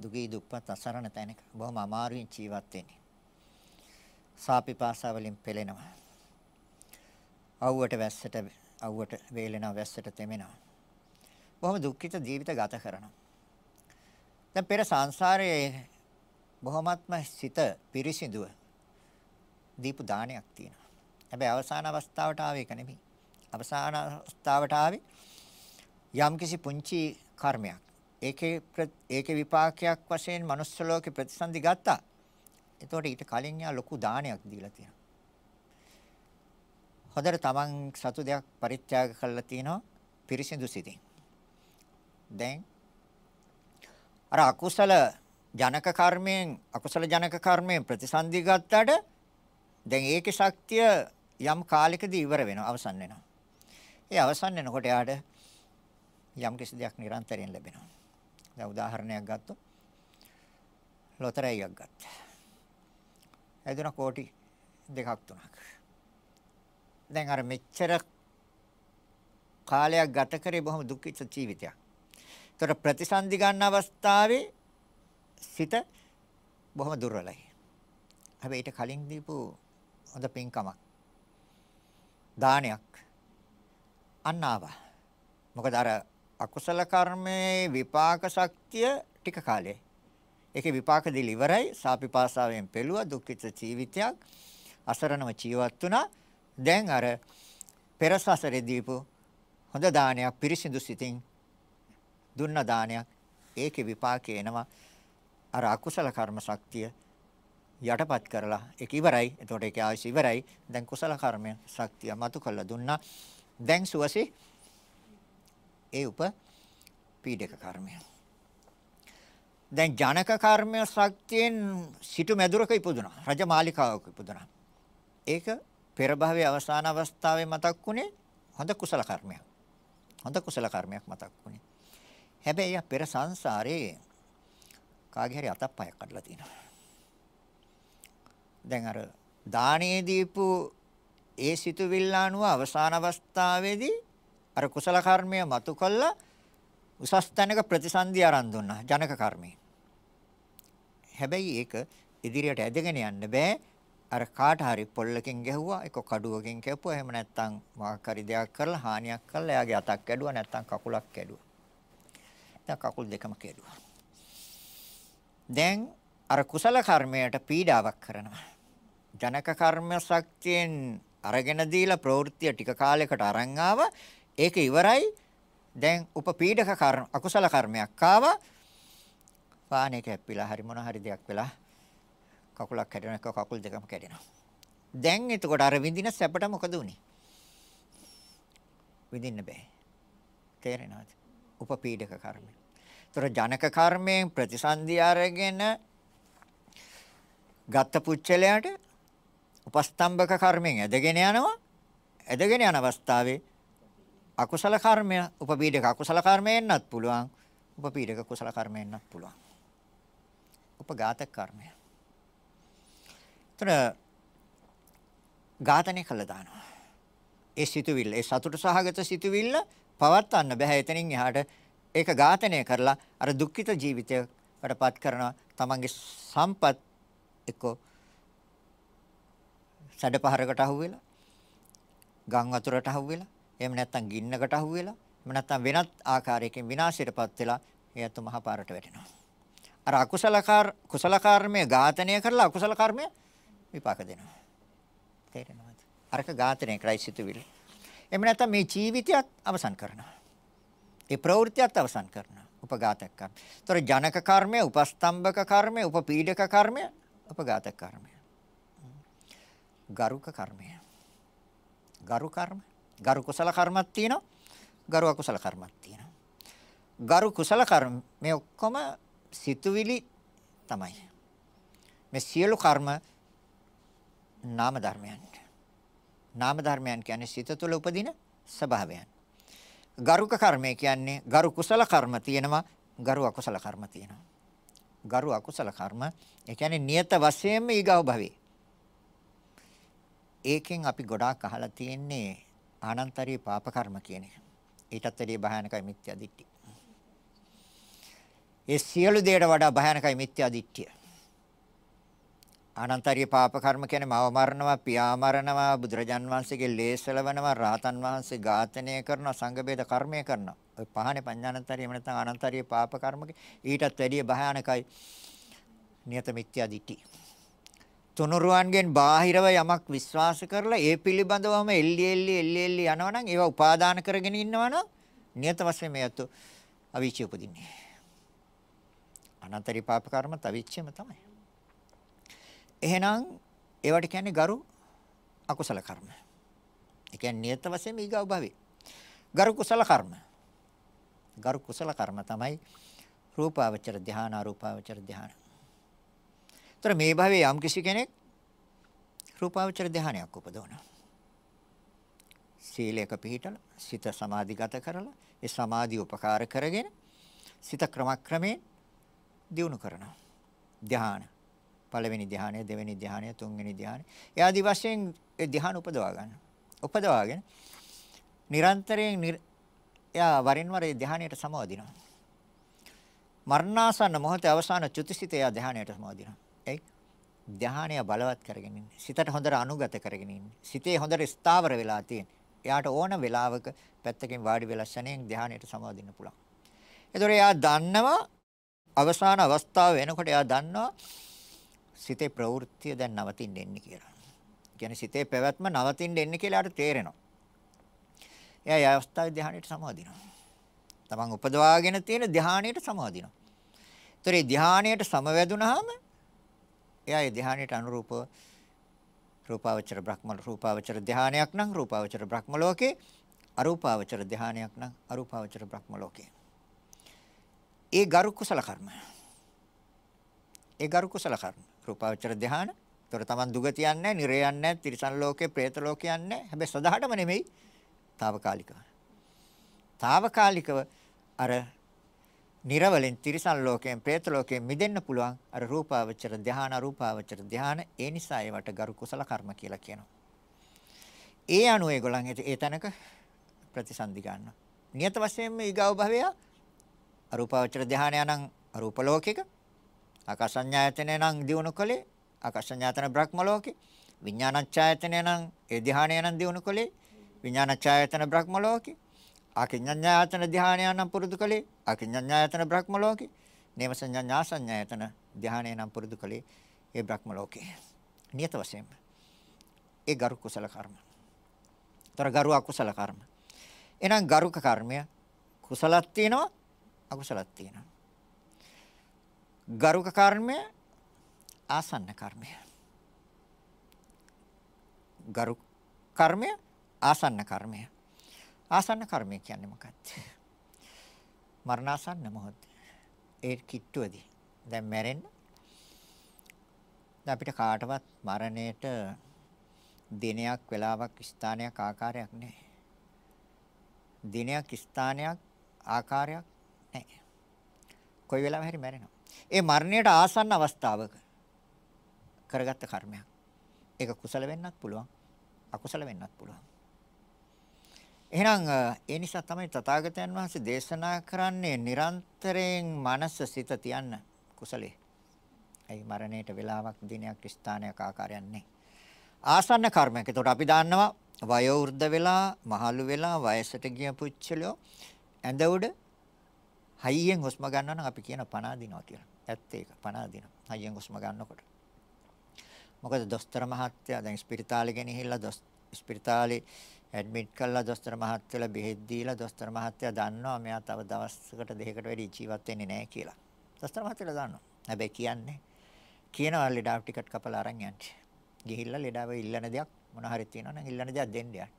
දුගී දුප්පත් අසරණ තැනක බොහොම අමාරුවෙන් ජීවත් වෙන්නේ. සාපිපාසා වලින් පෙළෙනවා. අවුවට වැස්සට අවුවට වේලෙනවා වැස්සට තෙමෙනවා. බොහොම දුක්ඛිත ජීවිත ගත කරනවා. දැන් පෙර සංසාරයේ බොහොමත්ම සිත පිරිසිදුව දීපු දානයක් තියෙනවා. හැබැයි අවසාන අවස්ථාවට ආවේ ඒක නෙමෙයි. අවසාන අවස්ථාවට ආවේ යම්කිසි පුංචි කර්මයක්. ඒකේ ඒකේ විපාකයක් වශයෙන් manuss ලෝකේ ප්‍රතිසන්දි ගත්තා. එතකොට ඊට කලින් යා ලොකු දානයක් දීලා තියෙනවා. හොඳට තමන් සතු දෙයක් පරිත්‍යාග කළා තියෙනවා පිරිසිදු සිතින්. දැන් අර අකුසල ජනක කර්මයෙන් අකුසල ජනක කර්මයෙන් ප්‍රතිසන්දි ගත්තට දැන් ඒකේ ශක්තිය යම් කාලයකදී ඉවර වෙනවා අවසන් වෙනවා. ඒ අවසන් වෙනකොට යාට යම් කිසි දෙයක් නිරන්තරයෙන් ලැබෙනවා. දැන් උදාහරණයක් ගත්තොත් ලොතරැයියක් ගත්තා. එදින කෝටි දෙකක් තුනක්. දැන් අර මෙච්චර කාලයක් ගත කරේ බොහොම දුක්ඛිත ජීවිතයක්. ඒතර ප්‍රතිසන්දි ගන්න අවස්ථාවේ සිත බොහොම දුර්වලයි. හැබැයි ඊට කලින් දීපු හොඳ පින්කමක් දානයක් අන්න ආවා. මොකද අර අකුසල කර්මයේ විපාක ශක්තිය ටික කාලේ. ඒකේ විපාක දෙල ඉවරයි. සාපිපාසාවෙන් පෙළුවා දුක්ඛිත ජීවිතයක්. අසරණව ජීවත් වුණා. දැන් අර පෙර සසරේ දීපු හොඳ දානයක් පිරිසිදු සිතින් දුන්න දානයක් ඒකේ විපාකේ එනවා. අර අකුසල කර්ම ශක්තිය යටපත් කරලා ඒක ඉවරයි. එතකොට ඒකේ ආයුෂ ඉවරයි. දැන් කුසල කර්මය ශක්තිය මතු කළා දුන්නා. දැන් සුවසේ ඒ උප පීඩක කර්මය. දැන් ජනක කර්මය ශක්තියෙන් සිටු මැදුරක ඉපදුනා. රජමාලිකාවක ඉපදුනා. ඒක පෙර භවයේ අවසාන අවස්ථාවේ මතක් වුණේ හොඳ කුසල කර්මයක්. හොඳ කුසල කර්මයක් මතක් වුණේ. හැබැයි යා පෙර සංසාරේ කාගේ හරි අතක් පයක් කඩලා තියෙනවා. දැන් අර දානේ දීපු ඒ සිතුවිල්ල අනුව අවසාන අවස්ථාවේදී අර කුසල කර්මය මතු කළා උසස් තැනක ප්‍රතිසන්දි ආරම්භ දුන්නා ජනක කර්මය. හැබැයි ඒක ඉදිරියට ඇදගෙන යන්න බෑ. අර කාට හරි පොල්ලකින් ගැහුවා එක කඩුවකින් කැපුවා එහෙම නැත්නම් මොකක් හරි දෙයක් කරලා හානියක් කළා එයාගේ අතක් කැඩුවා නැත්නම් කකුලක් කැඩුවා. දැන් කකුල් දෙකම කැඩුවා. දැන් අර කුසල කර්මයට පීඩාවක් කරනවා. ජනක කර්ම ශක්තියෙන් අරගෙන දීලා ප්‍රවෘත්තිය ටික කාලයකට අරන් ආවා ඒක ඉවරයි. දැන් උපපීඩක කර්ම අකුසල කර්මයක් ආවා. වාහනේ කැප්පිලා හරි මොන හරි දෙයක් වෙලා කකුලක් කැඩෙන එක කකුල් දෙකම කැඩෙනවා. දැන් එතකොට අර විඳින සැපට මොකද උනේ? විඳින්න බෑ. තේරෙනවද? උපපීඩක කර්මය. ඒතර ජනක කර්මයෙන් ප්‍රතිසන්දි අරගෙන ගත්ත පුච්චලයට උපස්තම්භක කර්මයෙන් ඇදගෙන යනවා. ඇදගෙන යන අවස්ථාවේ අකුසල කර්මය උපපීඩක අකුසල කර්මයෙන්වත් පුළුවන්. උපපීඩක කුසල කර්මයෙන්වත් පුළුවන්. උපඝාතක කර්මය. ତර ඝාතනය කළා දානවා. ඒ සිතුවිල්ල, ඒ සතුට සහගත සිතුවිල්ල පවත්වන්න බෑ. එතනින් එහාට ඒක ඝාතනය කරලා අර දුක්ඛිත ජීවිතයකටපත් කරනවා. තමන්ගේ සම්පත් එක්ක සැඩපහරකට අහුවෙලා, ගම් වතුරට අහුවෙලා එහෙම නැත්නම් ගින්නකට අහු වෙලා එහෙම නැත්නම් වෙනත් ආකාරයකින් විනාශයටපත් වෙලා එයත් මහ පාරට වැටෙනවා. අර අකුසල කාර කුසල කර්මය ඝාතනය කරලා අකුසල කර්මය විපාක දෙනවා. තේරෙනවද? අරක ඝාතනය කරයි සිතුවිල්ල. එහෙම නැත්නම් මේ ජීවිතයත් අවසන් කරනවා. ඒ ප්‍රවෘත්තියත් අවසන් කරනවා. උපඝාතක කර්ම. ඒතර ජනක කර්මය, උපස්තම්භක කර්මය, උපපීඩක කර්මය, උපඝාතක කර්මය. ගරුක කර්මය. ගරු කර්ම. ගරු කුසල කර්මක් තියෙනවා. ගරු අකුසල කර්මක් තියෙනවා. ගරු කුසල කර්ම මේ ඔක්කොම සිතුවිලි තමයි. මේ සියලු කර්ම නාම ධර්මයන්. නාම ධර්මයන් කියන්නේ සිත තුළ උපදින ස්වභාවයන්. ගරුක කර්මය කියන්නේ ගරු කුසල කර්ම තියෙනවා, ගරු අකුසල කර්ම තියෙනවා. ගරු අකුසල කර්ම ඒ කියන්නේ නියත වශයෙන්ම ඊගව භවේ. ඒකෙන් අපි ගොඩාක් අහලා තියෙන්නේ ආනන්තරී පාප කර්ම කියන එක. ඊටත් වැඩිය භයානකයි මිත්‍යා දිට්ඨිය. ඒ සියලු දේට වඩා භයානකයි මිත්‍යා දිට්ඨිය. අනන්තරිය පාප කර්ම කියන්නේ මව මරනවා, පියා මරනවා, බුදුරජාන් වහන්සේගේ ලේසලවනවා, රාතන් වහන්සේ ඝාතනය කරනවා, සංඝ බේද කර්මය කරනවා. ඔය පහනේ පඤ්ඤානතරිය එහෙම නැත්නම් අනන්තරිය පාප කර්මක ඊටත් වැඩිය භයානකයි නියත මිත්‍යා දිට්ඨිය. තුනුරුවන්ගෙන් බාහිරව යමක් විශ්වාස කරලා ඒ පිළිබඳවම එල්ලි එල්ලි එල්ලි එල්ලි යනවනම් ඒවා උපාදාන කරගෙන ඉන්නවනම් නියත වශයෙන් මේ අතු අවීචිය උපදින්නේ. අනන්තරී පාප කර්ම තවිච්චෙම තමයි. එහෙනම් ඒවට කියන්නේ ගරු අකුසල කර්ම. ඒ කියන්නේ නියත වශයෙන් ඊගව භවේ. ගරු කුසල කර්ම. ගරු කුසල කර්ම තමයි රූපාවචර ධානා අරූපාවචර ධානා. ତර මේ භවයේ යම් කිසි කෙනෙක් රූපාවචර ධානයක් උපදවනවා. සීලයක පිළිටල සිත සමාධිගත කරලා ඒ සමාධිය උපකාර කරගෙන සිත ක්‍රමක්‍රමයෙන් දියුණු කරනවා. ධාන. පළවෙනි ධානය, දෙවෙනි ධානය, තුන්වෙනි ධානය. ඒ ආදි වශයෙන් ඒ ධාන උපදවා ගන්න. උපදවාගෙන නිරන්තරයෙන් එයා වරින් වර ඒ ධානයට සමවදිනවා. මරණාසන්න මොහොතේ අවසාන චුතිසිත එයා ධානයට සමවදිනවා. ඒ ධානය බලවත් කරගෙන ඉන්නේ. සිතට හොඳට අනුගත කරගෙන ඉන්නේ. සිතේ හොඳට ස්ථාවර වෙලා තියෙන. එයාට ඕන වෙලාවක පැත්තකින් වාඩි වෙලා ශණයෙන් ධානයට සමවදින්න පුළුවන්. ඒතොර එයා දන්නවා අවසාන අවස්ථාව වෙනකොට එයා දන්නවා සිතේ ප්‍රවෘත්තිය දැන් නවතින්න එන්නේ කියලා. කියන්නේ සිතේ පැවැත්ම නවතින්න එන්නේ කියලා යාට තේරෙනවා. එයා ඒ අවස්ථාවේ ධානයට සමාදිනවා. තමන් උපදවාගෙන තියෙන ධානයට සමාදිනවා. ඒතර ඒ ධානයට සමවැදුනහම එයා ඒ ධානයට අනුරූපව රූපාවචර බ්‍රහ්ම රූපාවචර ධානයක් නම් රූපාවචර බ්‍රහ්ම ලෝකේ අරූපාවචර ධානයක් නම් අරූපාවචර බ්‍රහ්ම ලෝකේ. ඒ ගරු කුසල කර්ම. ඒ ගරු කුසල කර්ම. රූපාවචර ධාන. ඒතොර තමන් දුගතියක් නැහැ, නිරයයක් නැහැ, තිරිසන් ලෝකේ, പ്രേත ලෝකයක් නැහැ. හැබැයි සදාටම නෙමෙයි. తాවකාලිකව. తాවකාලිකව අර නිරවලෙන් තිරිසන් ලෝකයෙන්, പ്രേත ලෝකයෙන් මිදෙන්න පුළුවන් අර රූපාවචර ධාන, රූපාවචර ධාන. ඒ නිසා ඒවට ගරු කුසල කර්ම කියලා කියනවා. ඒ අනුව ඒගොල්ලන් ඒ තැනක ප්‍රතිසන්දි ගන්නවා. නියත වශයෙන්ම ඊගාව භවය අරූපාවචර ධානය නම් අරූප ලෝකෙක ආකාසඤ්ඤායතනය නම් දිනු කලේ ආකාසඤ්ඤාතන බ්‍රහ්ම ලෝකේ විඥානච්ඡායතනය නම් ඒ ධානය නම් දිනු කලේ විඥානච්ඡායතන බ්‍රහ්ම ලෝකේ ආකින්ඤ්ඤායතන ධානය නම් පුරුදු කලේ ආකින්ඤ්ඤායතන බ්‍රහ්ම ලෝකේ නේවසඤ්ඤාසඤ්ඤායතන ධානය නම් පුරුදු කලේ ඒ බ්‍රහ්ම ලෝකේ නියත වශයෙන්ම ඒ ගරු කුසල කර්ම. ତර ගරු අකුසල කර්ම. එහෙනම් ගරුක කර්මය කුසලක් තියෙනවා අකුසලක් තියෙනවා. ගරුක කර්මය ආසන්න කර්මය. ගරු කර්මය ආසන්න කර්මය. ආසන්න කර්මය කියන්නේ මොකක්ද? මරණාසන්න මොහොත. ඒ කිට්ටුවදී. දැන් මැරෙන්න. දැන් අපිට කාටවත් මරණයට දිනයක් වෙලාවක් ස්ථානයක් ආකාරයක් නැහැ. දිනයක් ස්ථානයක් ආකාරයක් නැහැ. කොයි වෙලාවෙ හරි මැරෙනවා. ඒ මරණයට ආසන්න අවස්ථාවක කරගත්ත කර්මයක්. ඒක කුසල වෙන්නත් පුළුවන්, අකුසල වෙන්නත් පුළුවන්. එහෙනම් ඒ නිසා තමයි තථාගතයන් වහන්සේ දේශනා කරන්නේ නිරන්තරයෙන් මනස සිත තියන්න කුසලේ. ඒ මරණයට වෙලාවක් දිනයක් ස්ථානයක් ආකාරයක් නැහැ. ආසන්න කර්මයක්. ඒතකොට අපි දන්නවා වයෝ වෘද්ධ වෙලා, මහලු වෙලා, වයසට ගිය පුච්චලෝ ඇඳ උඩ හයියෙන් හුස්ම ගන්නවා නම් අපි කියන පණ අදිනවා කියලා. ඇත්ත ඒක පණ අදිනවා. හයියෙන් හුස්ම ගන්නකොට. මොකද දොස්තර මහත්තයා දැන් ස්පිරිතාලේ ගෙනහිල්ලා දොස් ස්පිරිතාලේ ඇඩ්මිට් කරලා දොස්තර මහත්තයලා බෙහෙත් දීලා දොස්තර මහත්තයා දන්නවා මෙයා තව දවසකට දෙකකට වැඩි ජීවත් වෙන්නේ නැහැ කියලා. දොස්තර මහත්තයලා දන්නවා. හැබැයි කියන්නේ කියනවා ලෙඩාව ටිකට් කපලා අරන් යන්න. ගිහිල්ලා ලෙඩව ඉල්ලන දෙයක් මොන හරි තියෙනවා නම් ඉල්ලන දෙයක් දෙන්න යන්න.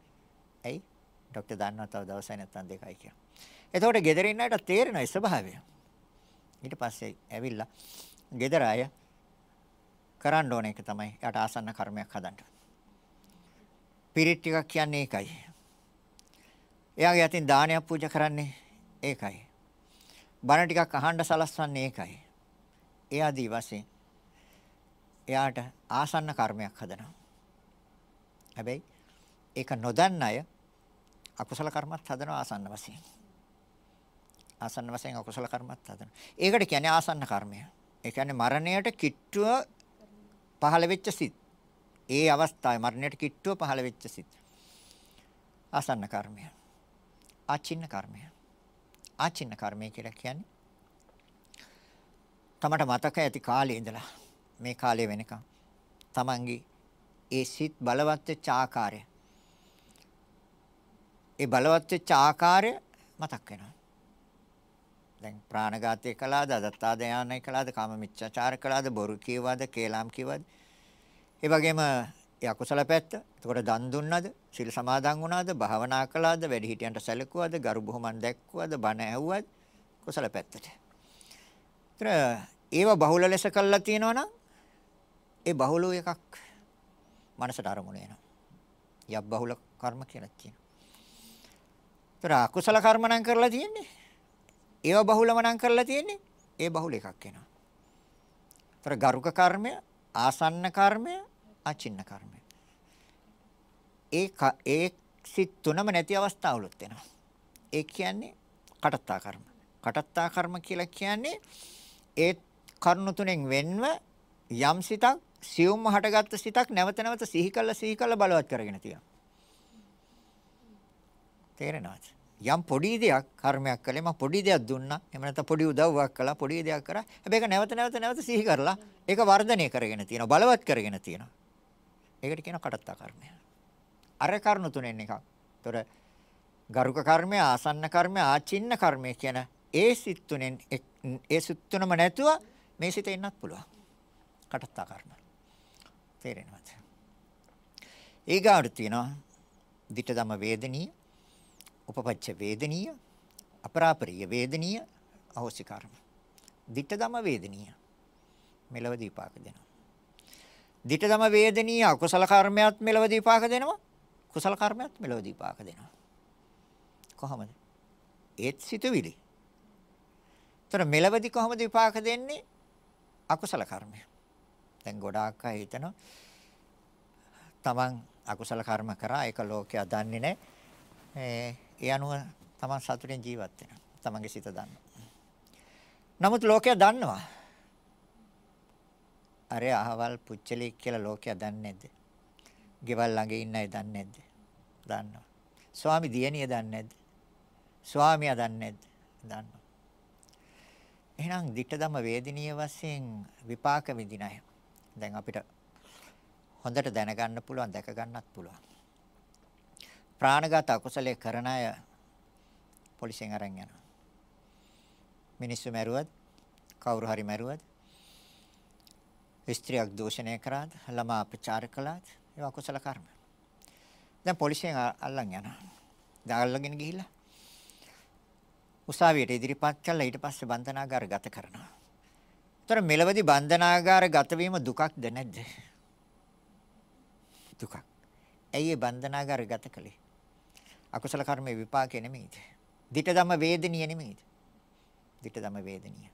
ඇයි? ડોක්ටර් දන්නවා තව දවසයි නැත්තම් දෙකයි කියලා. එතකොට ගෙදර ඉන්න අයට තේරෙනවා ඒ ස්වභාවය. ඊට පස්සේ ඇවිල්ලා ගෙදර අය කරන්න ඕන එක තමයි යට ආසන්න කර්මයක් හදන්න. පිරිත් ටිකක් කියන්නේ ඒකයි. එයාගේ අතින් දානයක් පූජා කරන්නේ ඒකයි. බණ ටිකක් අහන්න සලස්වන්නේ ඒකයි. එයාදී වශයෙන් එයාට ආසන්න කර්මයක් හදනවා. හැබැයි ඒක නොදන්න අය අකුසල කර්මත් හදනවා ආසන්න වශයෙන්. ආසන්න වශයෙන් අකුසල කර්මත් හදනවා. ඒකට කියන්නේ ආසන්න කර්මය. ඒ කියන්නේ මරණයට කිට්ටුව පහළ වෙච්ච සිත්. ඒ අවස්ථාවේ මරණයට කිට්ටුව පහළ වෙච්ච සිත්. ආසන්න කර්මය. ආචින්න කර්මය. ආචින්න කර්මය කියලා කියන්නේ තමට මතක ඇති කාලේ ඉඳලා මේ කාලේ වෙනකම් තමන්ගේ ඒ සිත් බලවත් වෙච්ච ආකාරය ඒ බලවත් වෙච්ච ආකාරය මතක් වෙනවා. දැන් ප්‍රාණඝාතය කළාද, අදත්තාදයානය කළාද, කාම මිච්ඡාචාර කළාද, බොරු කියවද, කේලම් කියවද. ඒ වගේම ඒ අකුසල පැත්ත. එතකොට දන් දුන්නද, සිල් සමාදන් වුණාද, භාවනා කළාද, වැඩිහිටියන්ට සැලකුවද, ගරු බුහුමන් දැක්කුවද, බණ ඇහුවද, කුසල පැත්තට. ඒතර ඒව බහුල ලෙස කළා තියෙනවා නම් ඒ බහුල එකක් මනසට අරමුණ වෙනවා. යබ් බහුල කර්ම කියලා කියනවා. ඒතර අකුසල කර්ම නම් කරලා තියෙන්නේ. ඒව බහුලම නම් කරලා තියෙන්නේ. ඒ බහුල එකක් වෙනවා. ඒතර ගරුක කර්මය, ආසන්න කර්මය, අචින්න කර්මය. ඒ ඒ සිත් තුනම නැති අවස්ථාවලුත් වෙනවා. ඒ කියන්නේ කටත්තා කර්ම. කටත්තා කර්ම කියලා කියන්නේ ඒ කරුණු තුනෙන් වෙන්ව යම් සිතක් සියුම්ම හටගත්තු සිතක් නැවත නැවත සිහි කළ සිහි කළ බලවත් කරගෙන තියෙනවා. තේරෙනවද? යම් පොඩි දෙයක් කර්මයක් කළේ මම පොඩි දෙයක් දුන්නා. එහෙම නැත්නම් පොඩි උදව්වක් කළා, පොඩි දෙයක් කරා. හැබැයි ඒක නැවත නැවත නැවත සිහි කරලා ඒක වර්ධනය කරගෙන තියෙනවා, බලවත් කරගෙන තියෙනවා. ඒකට කියනවා කටත්තා කර්මය. අර කරුණු තුනෙන් එකක්. ඒතොර ගරුක කර්මය, ආසන්න කර්මය, ආචින්න කර්මය කියන ඒ සිත් තුනෙන් ඒ සිත් තුනම නැතුව මේ සිත එන්නත් පුළුවන්. කටත්තා කර්ම. තේරෙනවද? ඊගාට තියෙනවා ditta dhamma වේදනීය උපපච්ච වේදනීය අපරාපරිය වේදනීය අහෝසි කර්ම. ditta dhamma වේදනීය මෙලව දීපාක දෙනවා. ditta dhamma වේදනීය අකුසල කර්මයක් මෙලව දීපාක දෙනවා. කුසල කර්මයක් මෙලව දීපාක දෙනවා. කොහොමද? ඒත් සිතුවිලි. ତර මෙලවදි කොහොමද විපාක දෙන්නේ? අකුසල කර්මය. දැන් ගොඩාක් අය හිතනවා තමන් අකුසල කර්ම කරා ඒක ලෝකයා දන්නේ නැහැ. ඒ අනුව තමන් සතුටින් ජීවත් වෙනවා. තමන්ගේ සිත දන්නවා. නමුත් ලෝකයා දන්නවා. අර අහවල් පුච්චලෙක් කියලා ලෝකයා දන්නේ නැද්ද? ගෙවල් ළඟ ඉන්න අය දන්නේ නැද්ද? දන්නවා. ස්වාමි දියණිය දන්නේ නැද්ද? ස්වාමියා දන්නේ නැද්ද? දන්නවා. එහෙනම් ditta ධම්ම වේදිනිය වශයෙන් විපාක විඳින අය. දැන් අපිට හොඳට දැනගන්න පුළුවන් දැක ගන්නත් පුළුවන්. ප්‍රාණඝාත අකුසලයේ කරන අය පොලිසියෙන් අරන් යනවා. මිනිස්සු මැරුවද කවුරු හරි මැරුවද ස්ත්‍රියක් දූෂණය කරාද ළමා අපචාර කළාද ඒවා අකුසල කර්ම. දැන් පොලිසියෙන් අල්ලන් යනවා. දැන් අල්ලගෙන ගිහිල්ලා උසාවියට ඉදිරිපත් කළා ඊට පස්සේ බන්ධනාගාර ගත කරනවා. ତොර මෙලවදී බන්ධනාගාර ගත වීම දුකක්ද නැද්ද? දුකක්. ඇයි ඒ බන්ධනාගාර ගත කළේ? අකුසල කර්මයේ විපාකේ නෙමෙයිද? ditta dhamma වේදනීය නෙමෙයිද? ditta dhamma වේදනීය.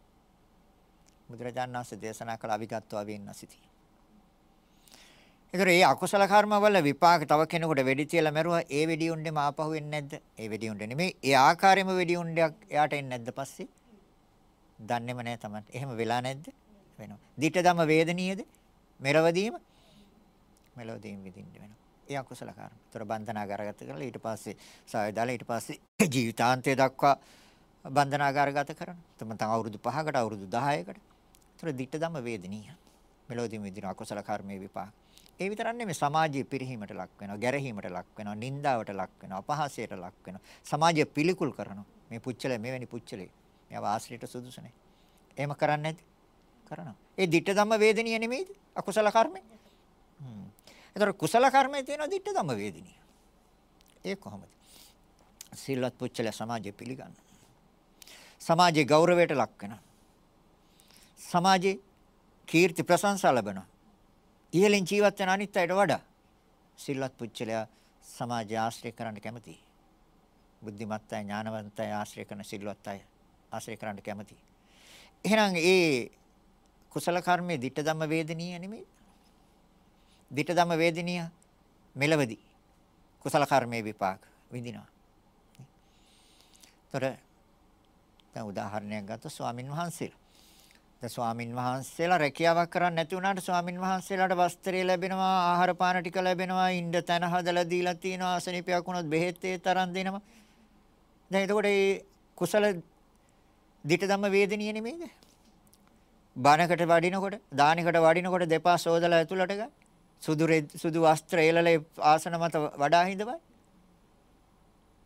බුදුරජාණන් වහන්සේ දේශනා කළ අවිගත්ව වෙන්නසිතී. ඒතර ඒ අකුසල කර්ම වල විපාක තව කෙනෙකුට වෙඩි තියලා මරුවා ඒ වෙඩි උණ්ඩේම ආපහු එන්නේ නැද්ද? ඒ වෙඩි උණ්ඩේ නෙමෙයි. ඒ ආකාරයෙන්ම වෙඩි උණ්ඩයක් එයාට එන්නේ නැද්ද පස්සේ? දන්නේම නැහැ තමයි. එහෙම වෙලා නැද්ද? වෙනවා. ditta dhamma වේදනීයද? මෙරවදීම මෙලවදීම විඳින්න වෙනවා. ඒ අකුසල කර්ම. ඒතර බන්ධනාගාරගත කරලා ඊට පස්සේ සාය දාලා ඊට පස්සේ [COUGHS] ජීවිතාන්තය දක්වා බන්ධනාගාරගත කරනවා. තම තම අවුරුදු 5කට අවුරුදු 10කට. ඒතර ditta dhamma වේදනීය. මෙලවදීම විඳින අකුසල කර්මයේ විපාක. ඒ විතරක් නෙමෙයි සමාජයේ පිරිහීමට ලක් වෙනවා, ගැරහීමට ලක් වෙනවා, නින්දාවට ලක් වෙනවා, අපහාසයට ලක් වෙනවා. සමාජය පිළිකුල් කරනවා. මේ පුච්චල මෙවැනි පුච්චලේ. මේව ආශ්‍රිත සුදුසු නැහැ. එහෙම කරන්නේ නැද්ද? කරනවා. ඒ ditta ධම්ම වේදනීය නෙමෙයිද? අකුසල කර්මය. හ්ම්. ඒතර කුසල කර්මයේ තියෙන දිට්ඨ ධම්ම වේදිනිය. ඒ කොහොමද? සිල්වත් පුච්චල සමාජය පිළිගන්න. සමාජයේ ගෞරවයට ලක් වෙනවා. සමාජයේ කීර්ති ප්‍රශංසා ලබනවා. ඉහළින් ජීවත් වෙන අනිත් අයට වඩා සිල්වත් පුච්චලයා සමාජය ආශ්‍රය කරන්න කැමතියි. බුද්ධිමත් අය ඥානවන්ත අය ආශ්‍රය කරන සිල්වත් අය ආශ්‍රය කරන්න කැමතියි. එහෙනම් ඒ කුසල කර්මයේ ditta ධම්ම වේදනීය නෙමෙයි. Ditta ධම්ම වේදනීය මෙලවදී කුසල කර්මයේ විපාක විඳිනවා. ତොර දැන් උදාහරණයක් ගත්තොත් ස්වාමින් වහන්සේලා. දැන් ස්වාමින් වහන්සේලා රැකියාවක් කරන්නේ නැති වුණාට ස්වාමින් වහන්සේලාට වස්ත්‍රය ලැබෙනවා, ආහාර පාන ටික ලැබෙනවා, ඉන්න තැන හදලා දීලා තියෙනවා, අසනීපයක් වුණොත් බෙහෙත් ඒ තරම් දෙනවා. දැන් එතකොට මේ කුසල ditta ධම්ම වේදනීය නෙමෙයිද? බණකට වඩිනකොට, දානකට වඩිනකොට දෙපා සෝදලා ඇතුළට ගන්න. සුදු සුදු වස්ත්‍ර එළලේ ආසන මත වඩා හිඳවයි.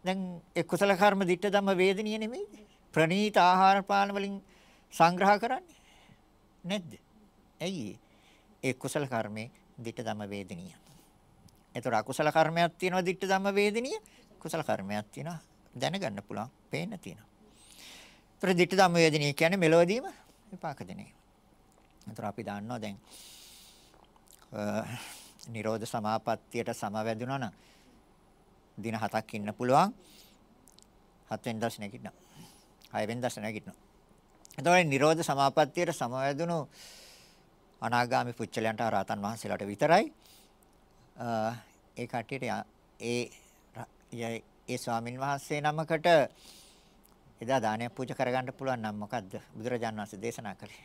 දැන් ඒ කුසල කර්ම ditta ධම්ම වේදනීය නෙමෙයි. ප්‍රණීත ආහාර පාන වලින් සංග්‍රහ කරන්නේ නැද්ද? ඇයි ඒ කුසල කර්මේ ditta ධම්ම වේදනීය. ඒතර අකුසල කර්මයක් තියෙනවා ditta ධම්ම වේදනීය. කුසල කර්මයක් තියෙනවා දැනගන්න පුළුවන්, පේන්න තියෙනවා. ඒතර ditta ධම්ම වේදනීය කියන්නේ මෙලොවදීම විපාක දෙන එක. ඒතර අපි දන්නවා දැන් නිරෝධ සමාපත්තියට සමවැදුණා නම් දින 7ක් ඉන්න පුළුවන්. 7 වෙනි දවසේ නැගිටිනවා. 6 වෙනි දවසේ නැගිටිනවා. එතකොට නිරෝධ සමාපත්තියට සමවැදුණු අනාගාමි පුච්චලයන්ට ආරහතන් වහන්සේලාට විතරයි ඒ කට්ටියට ඒ ඒ ස්වාමින් වහන්සේ නමකට එදා දානය පූජා කරගන්න පුළුවන් නම් මොකද්ද බුදුරජාණන් වහන්සේ දේශනා කළේ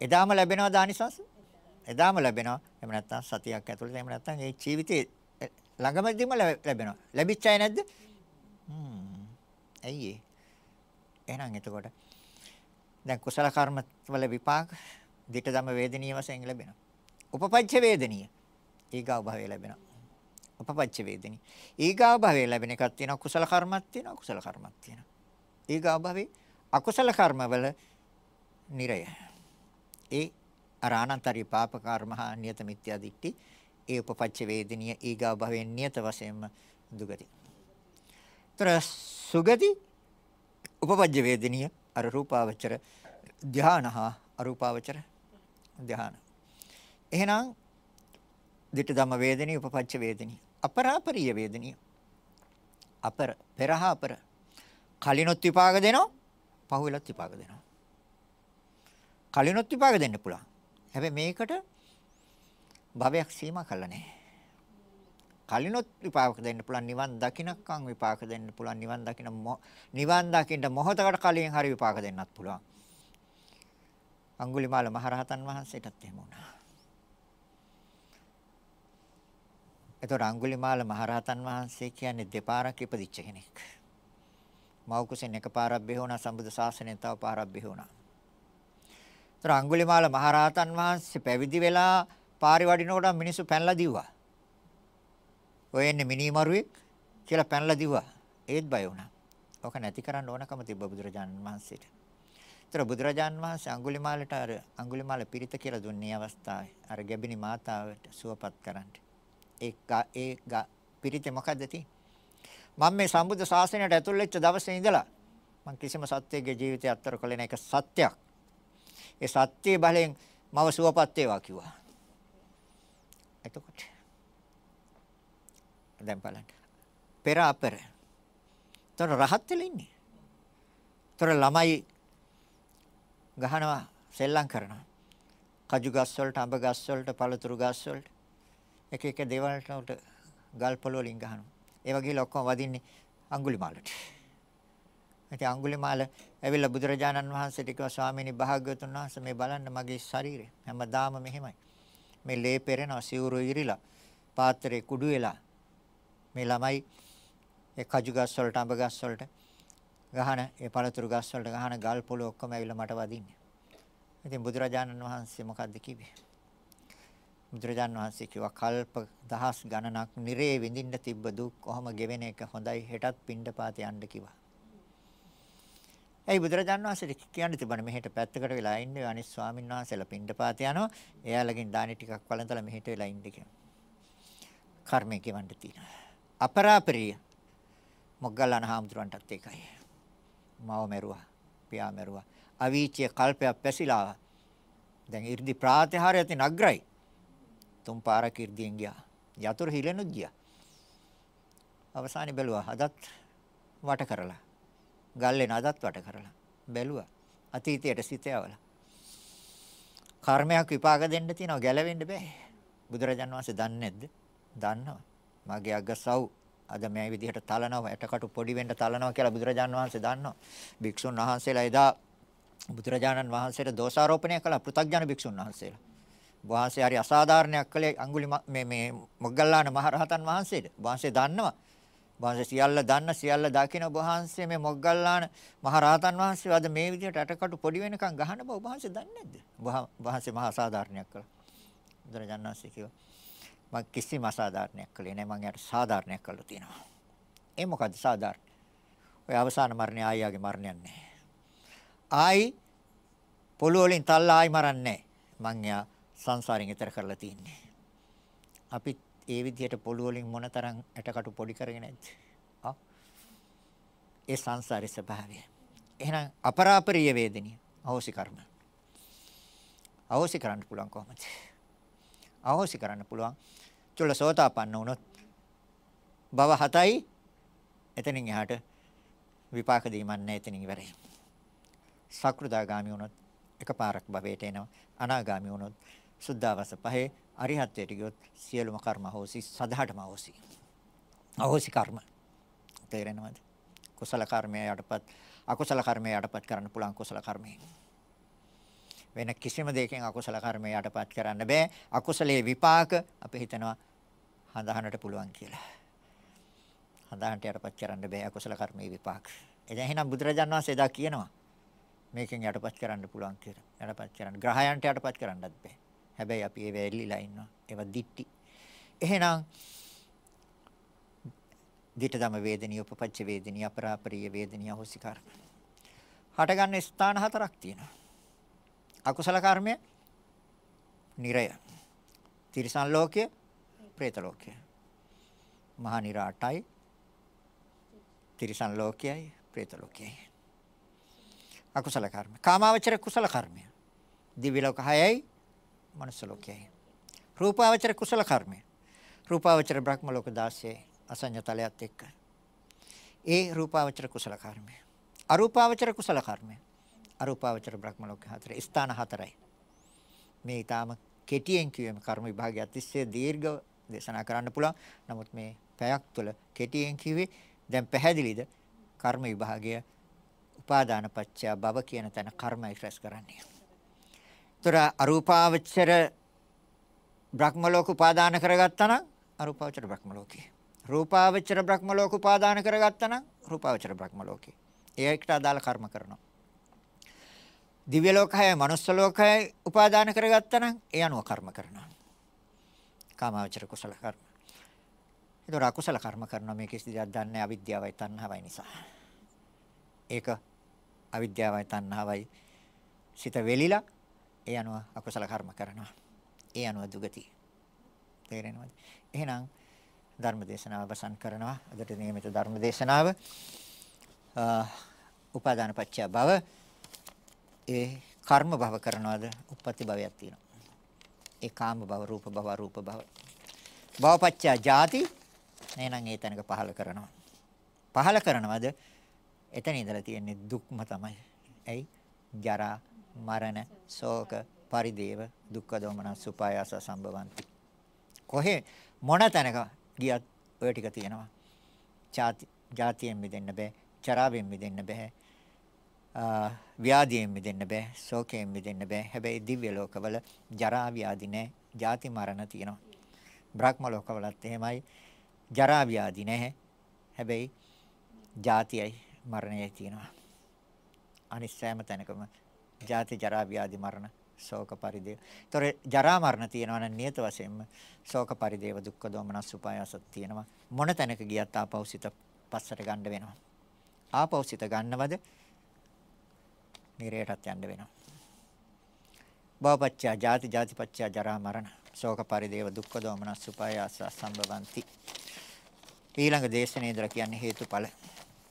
එදාම ලැබෙනවා දානිසංස එදාම ලැබෙනවා එහෙම නැත්නම් සතියක් ඇතුළත එහෙම නැත්නම් ඒ ජීවිතේ ළඟමදීම ලැබෙනවා. ලැබිච්ච අය නැද්ද? හ්ම්. ඇයි ඒ? එහෙනම් එතකොට දැන් කුසල කර්ම වල විපාක ditta ධම වේදනීය වශයෙන් ලැබෙනවා. උපපච්ච වේදනීය ඊගාව භවය ලැබෙනවා. උපපච්ච වේදනීය. ඊගාව භවය ලැබෙන එකක් තියෙනවා කුසල කර්මයක් තියෙනවා කුසල කර්මයක් තියෙනවා. ඊගාව භවේ අකුසල කර්ම වල නිරය. ඒ අරානන්තරී පාප කර්ම හා නියත මිත්‍යා දිට්ඨි ඒ උපපච්ච වේදිනිය ඊගා භවෙන් නියත වශයෙන්ම දුගති. ତර සුගති උපපච්ච වේදිනිය අර රූපාවචර ධානහ අරූපාවචර ධාන. එහෙනම් ditta ධම්ම වේදිනිය උපපච්ච වේදිනිය අපරාපරිය වේදිනිය අපර පෙරහ අපර කලිනොත් විපාක දෙනවා පහුවෙලත් විපාක දෙනවා. කලිනොත් විපාක දෙන්න පුළුවන්. හැබැයි මේකට භවයක් සීමා කළා නැහැ. කලිනොත් විපාක දෙන්න පුළුවන් නිවන් දකින්නකම් විපාක දෙන්න පුළුවන් නිවන් දකින්න නිවන් දකින්න මොහොතකට කලින් හරි විපාක දෙන්නත් පුළුවන්. අඟුලිමාල මහරහතන් වහන්සේටත් එහෙම වුණා. එතකොට අඟුලිමාල මහරහතන් වහන්සේ කියන්නේ දෙපාරක් ඉපදිච්ච කෙනෙක්. මව් කුසෙන් එකපාරක් බෙහුණා සම්බුද්ධ ශාසනයෙන් තව පාරක් බෙහුණා. ඒතර අඟුලිමාල මහරහතන් වහන්සේ පැවිදි වෙලා පාරේ වඩිනකොට මිනිස්සු පැනලා දිව්වා. ඔය එන්නේ මිනිමරුවෙක් කියලා පැනලා දිව්වා. ඒත් බය වුණා. ඔක නැති කරන්න ඕනකම තිබ්බ බුදුරජාණන් වහන්සේට. ඒතර බුදුරජාණන් වහන්සේ අඟුලිමාලට අර අඟුලිමාල පිරිත කියලා දුන්නේ අවස්ථාවේ. අර ගැබිනි මාතාවට සුවපත් කරන්න. ඒ ඒ පිරිතේ මොකද්ද තියෙන්නේ? මම මේ සම්බුද්ධ ශාසනයට ඇතුල් වෙච්ච දවසේ ඉඳලා මම කිසිම සත්‍යයේ ජීවිතය අත්තර කළේ නැහැ. ඒක සත්‍යයක්. ඒ සත්‍යයේ බලයෙන් මව සුවපත් වේවා කිව්වා. එතකොට දැන් බලන්න. පෙර අපර. ତොර රහත් වෙලා ඉන්නේ. තොර ළමයි ගහනවා සෙල්ලම් කරනවා. කජු ගස් වලට, අඹ ගස් වලට, පළතුරු ගස් වලට එක එක දේවල් වලට ගල් පොළ වලින් ගහනවා. ඒ වගේ ඔක්කොම වදින්නේ අඟුලිමාලට. ඉතින් අඟුලිමාල ඇවිල්ලා බුදුරජාණන් වහන්සේට කිව්වා ස්වාමීනි භාග්‍යවතුන් වහන්සේ මේ බලන්න මගේ ශරීරය හැමදාම මෙහෙමයි. මේ ලේ පෙරෙනවා සිවුරු ඉරිලා පාත්‍රේ කුඩු වෙලා මේ ළමයි ඒ කජු ගස් වලට අඹ ගස් වලට ගහන ඒ පළතුරු ගස් වලට ගහන ගල් පොළ ඔක්කොම ඇවිල්ලා මට වදින්නේ. ඉතින් බුදුරජාණන් වහන්සේ මොකද්ද කිව්වේ? බුදුරජාණන් වහන්සේ කිව්වා කල්ප දහස් ගණනක් නිරේ විඳින්න තිබ්බ දුක් කොහොම ගෙවෙන එක හොඳයි හෙටත් පිණ්ඩපාත යන්න කිව්වා. ඇයි බුදුරජාන් වහන්සේට කියන්න තිබුණේ මෙහෙට පැත්තකට වෙලා ඉන්න අනිත් ස්වාමීන් වහන්සේලා පින්ඩපාත යනවා. එයාලගෙන් දානි ටිකක් වළඳලා මෙහෙට වෙලා ඉන්න කියලා. කර්මය කියවන්න තියෙනවා. අපරාපරිය. මොග්ගල්ලාන හාමුදුරන්ටත් ඒකයි. මව මෙරුවා, පියා මෙරුවා. අවීචිය කල්පයක් පැසිලා. දැන් 이르දි ප්‍රාතිහාරය ඇති නග්‍රයි. තුන් පාරක් 이르දියෙන් ගියා. යතුරු හිලෙනුත් ගියා. අවසානයේ බැලුවා. අදත් වට කරලා ගල්ලෙන අදත් වට කරලා. බැලුවා. අතීතයට සිත යවලා. කර්මයක් විපාක දෙන්න තියෙනවා ගැලවෙන්න බෑ. බුදුරජාන් වහන්සේ දන්නේ නැද්ද? දන්නවා. මගේ අගසව් අද මේ විදිහට තලනවා ඇටකටු පොඩි වෙන්න තලනවා කියලා බුදුරජාන් වහන්සේ දන්නවා. භික්ෂුන් වහන්සේලා එදා බුදුරජාණන් වහන්සේට දෝෂාරෝපණය කළ පෘථග්ජන භික්ෂුන් වහන්සේලා. වහන්සේ හරි අසාධාරණයක් කළේ අඟුලි මේ මේ මොග්ගල්ලාන මහරහතන් වහන්සේට. වහන්සේ දන්නවා. වහන්සේ සියල්ල දන්න සියල්ල දකින වහන්සේ මේ මොග්ගල්ලාන මහරහතන් වහන්සේ අද මේ විදිහට අටකටු පොඩි වෙනකන් ගහන බව වහන්සේ දන්නේ නැද්ද? වහන්සේ මහා අසාධාරණයක් කළා. බුදුරජාණන් වහන්සේ කිව්වා මම කිසිම අසාධාරණයක් කළේ නැහැ මම යාට සාධාරණයක් කළා තියෙනවා. ඒ මොකද්ද සාධාරණ? ඔය අවසාන මරණය ආයියාගේ මරණයක් නැහැ. ආයි පොළොව වලින් තල්ලා ආයි මරන්නේ මං යා සංසාරයෙන් එතර කරලා තින්නේ. අපි ඒ විදිහට පොළොව වලින් මොනතරම් ඇටකටු පොඩි කරගෙන නැද්ද? ආ ඒ සංසාරේ ස්වභාවය. එහෙනම් අපරාපරිය වේදනිය අහෝසි කර්ම. අහෝසි කරන්න පුළුවන් කොහොමද? අහෝසි කරන්න පුළුවන්. චුල්ලසෝතාපන්න වුණොත් භව හතයි එතනින් එහාට විපාක දීමක් නැහැ එතනින් ඉවරයි. සක්‍රුදාගාමි වුණොත් එකපාරක් භවයට එනවා. අනාගාමි වුණොත් සුද්ධාවස පහේ අරිහත්ත්වයට ගියොත් සියලුම කර්ම හොසි සදහටම හොසි. අහෝසි කර්ම. තේරෙනවද? කුසල කර්මය යටපත් අකුසල කර්මය යටපත් කරන්න පුළුවන් කුසල කර්මයෙන්. වෙන කිසිම දෙයකින් අකුසල කර්මය යටපත් කරන්න බෑ. අකුසලයේ විපාක අපි හිතනවා හඳහනට පුළුවන් කියලා. හඳහනට යටපත් කරන්න බෑ අකුසල කර්මයේ විපාක. එදැන් එහෙනම් බුදුරජාණන් වහන්සේ එදා කියනවා මේකෙන් යටපත් කරන්න පුළුවන් කියලා. යටපත් කරන්න. ග්‍රහයන්ට යටපත් කරන්නත් බෑ. හැබැයි අපි ඒව ඇල්ලිලා ඉන්නවා. ඒවා දිට්ටි. එහෙනම් දිටදම වේදනීය උපපච්ච වේදනීය අපරාපරිය වේදනීය හොසි කර්ම. හටගන්න ස්ථාන හතරක් තියෙනවා. අකුසල කර්මය, නිරය, තිරිසන් ලෝකය, പ്രേත ලෝකය. මහා නිරාටයි, තිරිසන් ලෝකයයි, പ്രേත ලෝකයයි. අකුසල කර්ම. කාමාවචර කුසල කර්මය. දිව්‍ය ලෝක 6යි, මනුස්ස ලෝකයයි. රූපාවචර කුසල කර්මය. රූපාවචර බ්‍රහ්ම ලෝක 16යි අසඤ්ඤතලයත් එක්ක. ඒ රූපාවචර කුසල කර්මය. අරූපාවචර කුසල කර්මය. අරූපාවචර බ්‍රහ්ම ලෝක 4 ස්ථාන 4යි. මේ ඊටාම කෙටියෙන් කියවම කර්ම විභාගය අතිශය දීර්ඝව දේශනා කරන්න පුළුවන්. නමුත් මේ පැයක් තුළ කෙටියෙන් කිව්වේ දැන් පැහැදිලිද කර්ම විභාගය උපාදාන පත්‍ය භව කියන තැන කර්මයි රැස් කරන්නේ. ତොර අරූපාවචර බ්‍රහ්ම ලෝක උපාදාන කරගත්තා නම් අරූපාවචර බ්‍රහ්ම ලෝකේ. රූපාවචර බ්‍රහ්ම ලෝක උපාදාන කරගත්තා නම් රූපාවචර බ්‍රහ්ම ලෝකේ. ඒකට අදාළ කර්ම කරනවා. දිව්‍ය ලෝකයයි මනුස්ස ලෝකයයි උපාදාන කරගත්තා නම් ඒ අනුව කර්ම කරනවා. කාමාවචර කුසල කර්ම. ඒතර අකුසල කර්ම කරනවා මේ කිසි දෙයක් දන්නේ අවිද්‍යාවයි තණ්හාවයි නිසා. ඒක අවිද්‍යාවයි තණ්හාවයි සිත වෙලිලා ඒ අනුව අකුසල කර්ම කරනවා. ඒ අනුව දුගති. තේරෙනවද? එහෙනම් ධර්ම දේශනාව අවසන් කරනවා. අදට නියමිත ධර්ම දේශනාව උපාදාන පත්‍ය භව ඒ කර්ම භව කරනවාද? උපපති භවයක් තියෙනවා. ඒ කාම භව, රූප භව, අරූප භව. භවපත්‍ය ජාති එහෙනම් ඒ තැනක පහල කරනවා. පහල කරනවද? එතන ඉඳලා තියෙන්නේ දුක්ම තමයි. ඇයි? ජරා, මරණ, ශෝක, පරිදේව, දුක්ඛ දෝමන, සුපායාස සම්භවಂತಿ. කොහේ මොන තැනක ගියත් ඔය ටික තියෙනවා. ජාති ජාතියෙන් මිදෙන්න බෑ, චරාවෙන් මිදෙන්න බෑ. ව්‍යාධියෙන් මිදෙන්න බෑ, ශෝකයෙන් මිදෙන්න බෑ. හැබැයි දිව්‍ය ලෝකවල ජරා ව්‍යාධි නැහැ, ජාති මරණ තියෙනවා. බ්‍රහ්ම ලෝකවලත් එහෙමයි. ජරා ව්‍යාධි නැහැ. හැබැයි ජාතියයි මරණයයි තියෙනවා. අනිත් සෑම තැනකම ජාති ජරා ව්‍යාධි මරණ ශෝක පරිදේව. ඒතොර ජරා මරණ තියෙනවා නම් නියත වශයෙන්ම ශෝක පරිදේව දුක්ඛ දෝමනස් උපායසත් තියෙනවා. මොන තැනක ගියත් ආපෞසිත පස්සට ගන්න වෙනවා. ආපෞසිත ගන්නවද? නිරයටත් යන්න වෙනවා. භවපච්චය ජාති ජාතිපච්චය ජරා මරණ ශෝක පරිදේව දුක්ඛ දෝමනස් උපායාස සම්භවಂತಿ ඊළඟ දේශනේදලා කියන්නේ හේතුඵල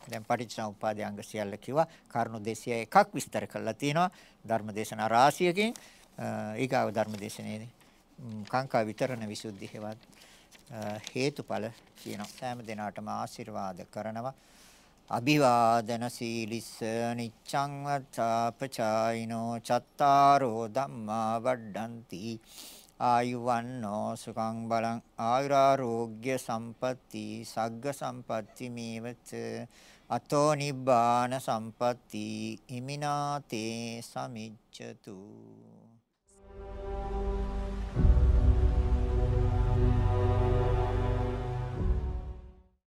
දැන් පටිච්චසමුප්පාදයේ අංග සියල්ල කිව්වා. කරුණු 201ක් විස්තර කරලා තිනවා. ධර්ම දේශනා රාශියකින් ඊගාව ධර්ම දේශනේදී කාංකා විතරණ විසුද්ධි හේවත් හේතුඵල කියනවා. සෑම දිනාටම ආශිර්වාද කරනවා. අභිවාදන සීලිස්ස නිච්ඡං වත්තාපචායිනෝ චත්තාරෝ ධම්මා වඩ්ඩಂತಿ. ආයුවන්නෝ සුඛං බලං ආයුරාෝග්‍ය සම්පatti සග්ග සම්පatti මේවච අතෝ නිබ්බාන සම්පatti ඉමිනාතේ සමිච්ඡතු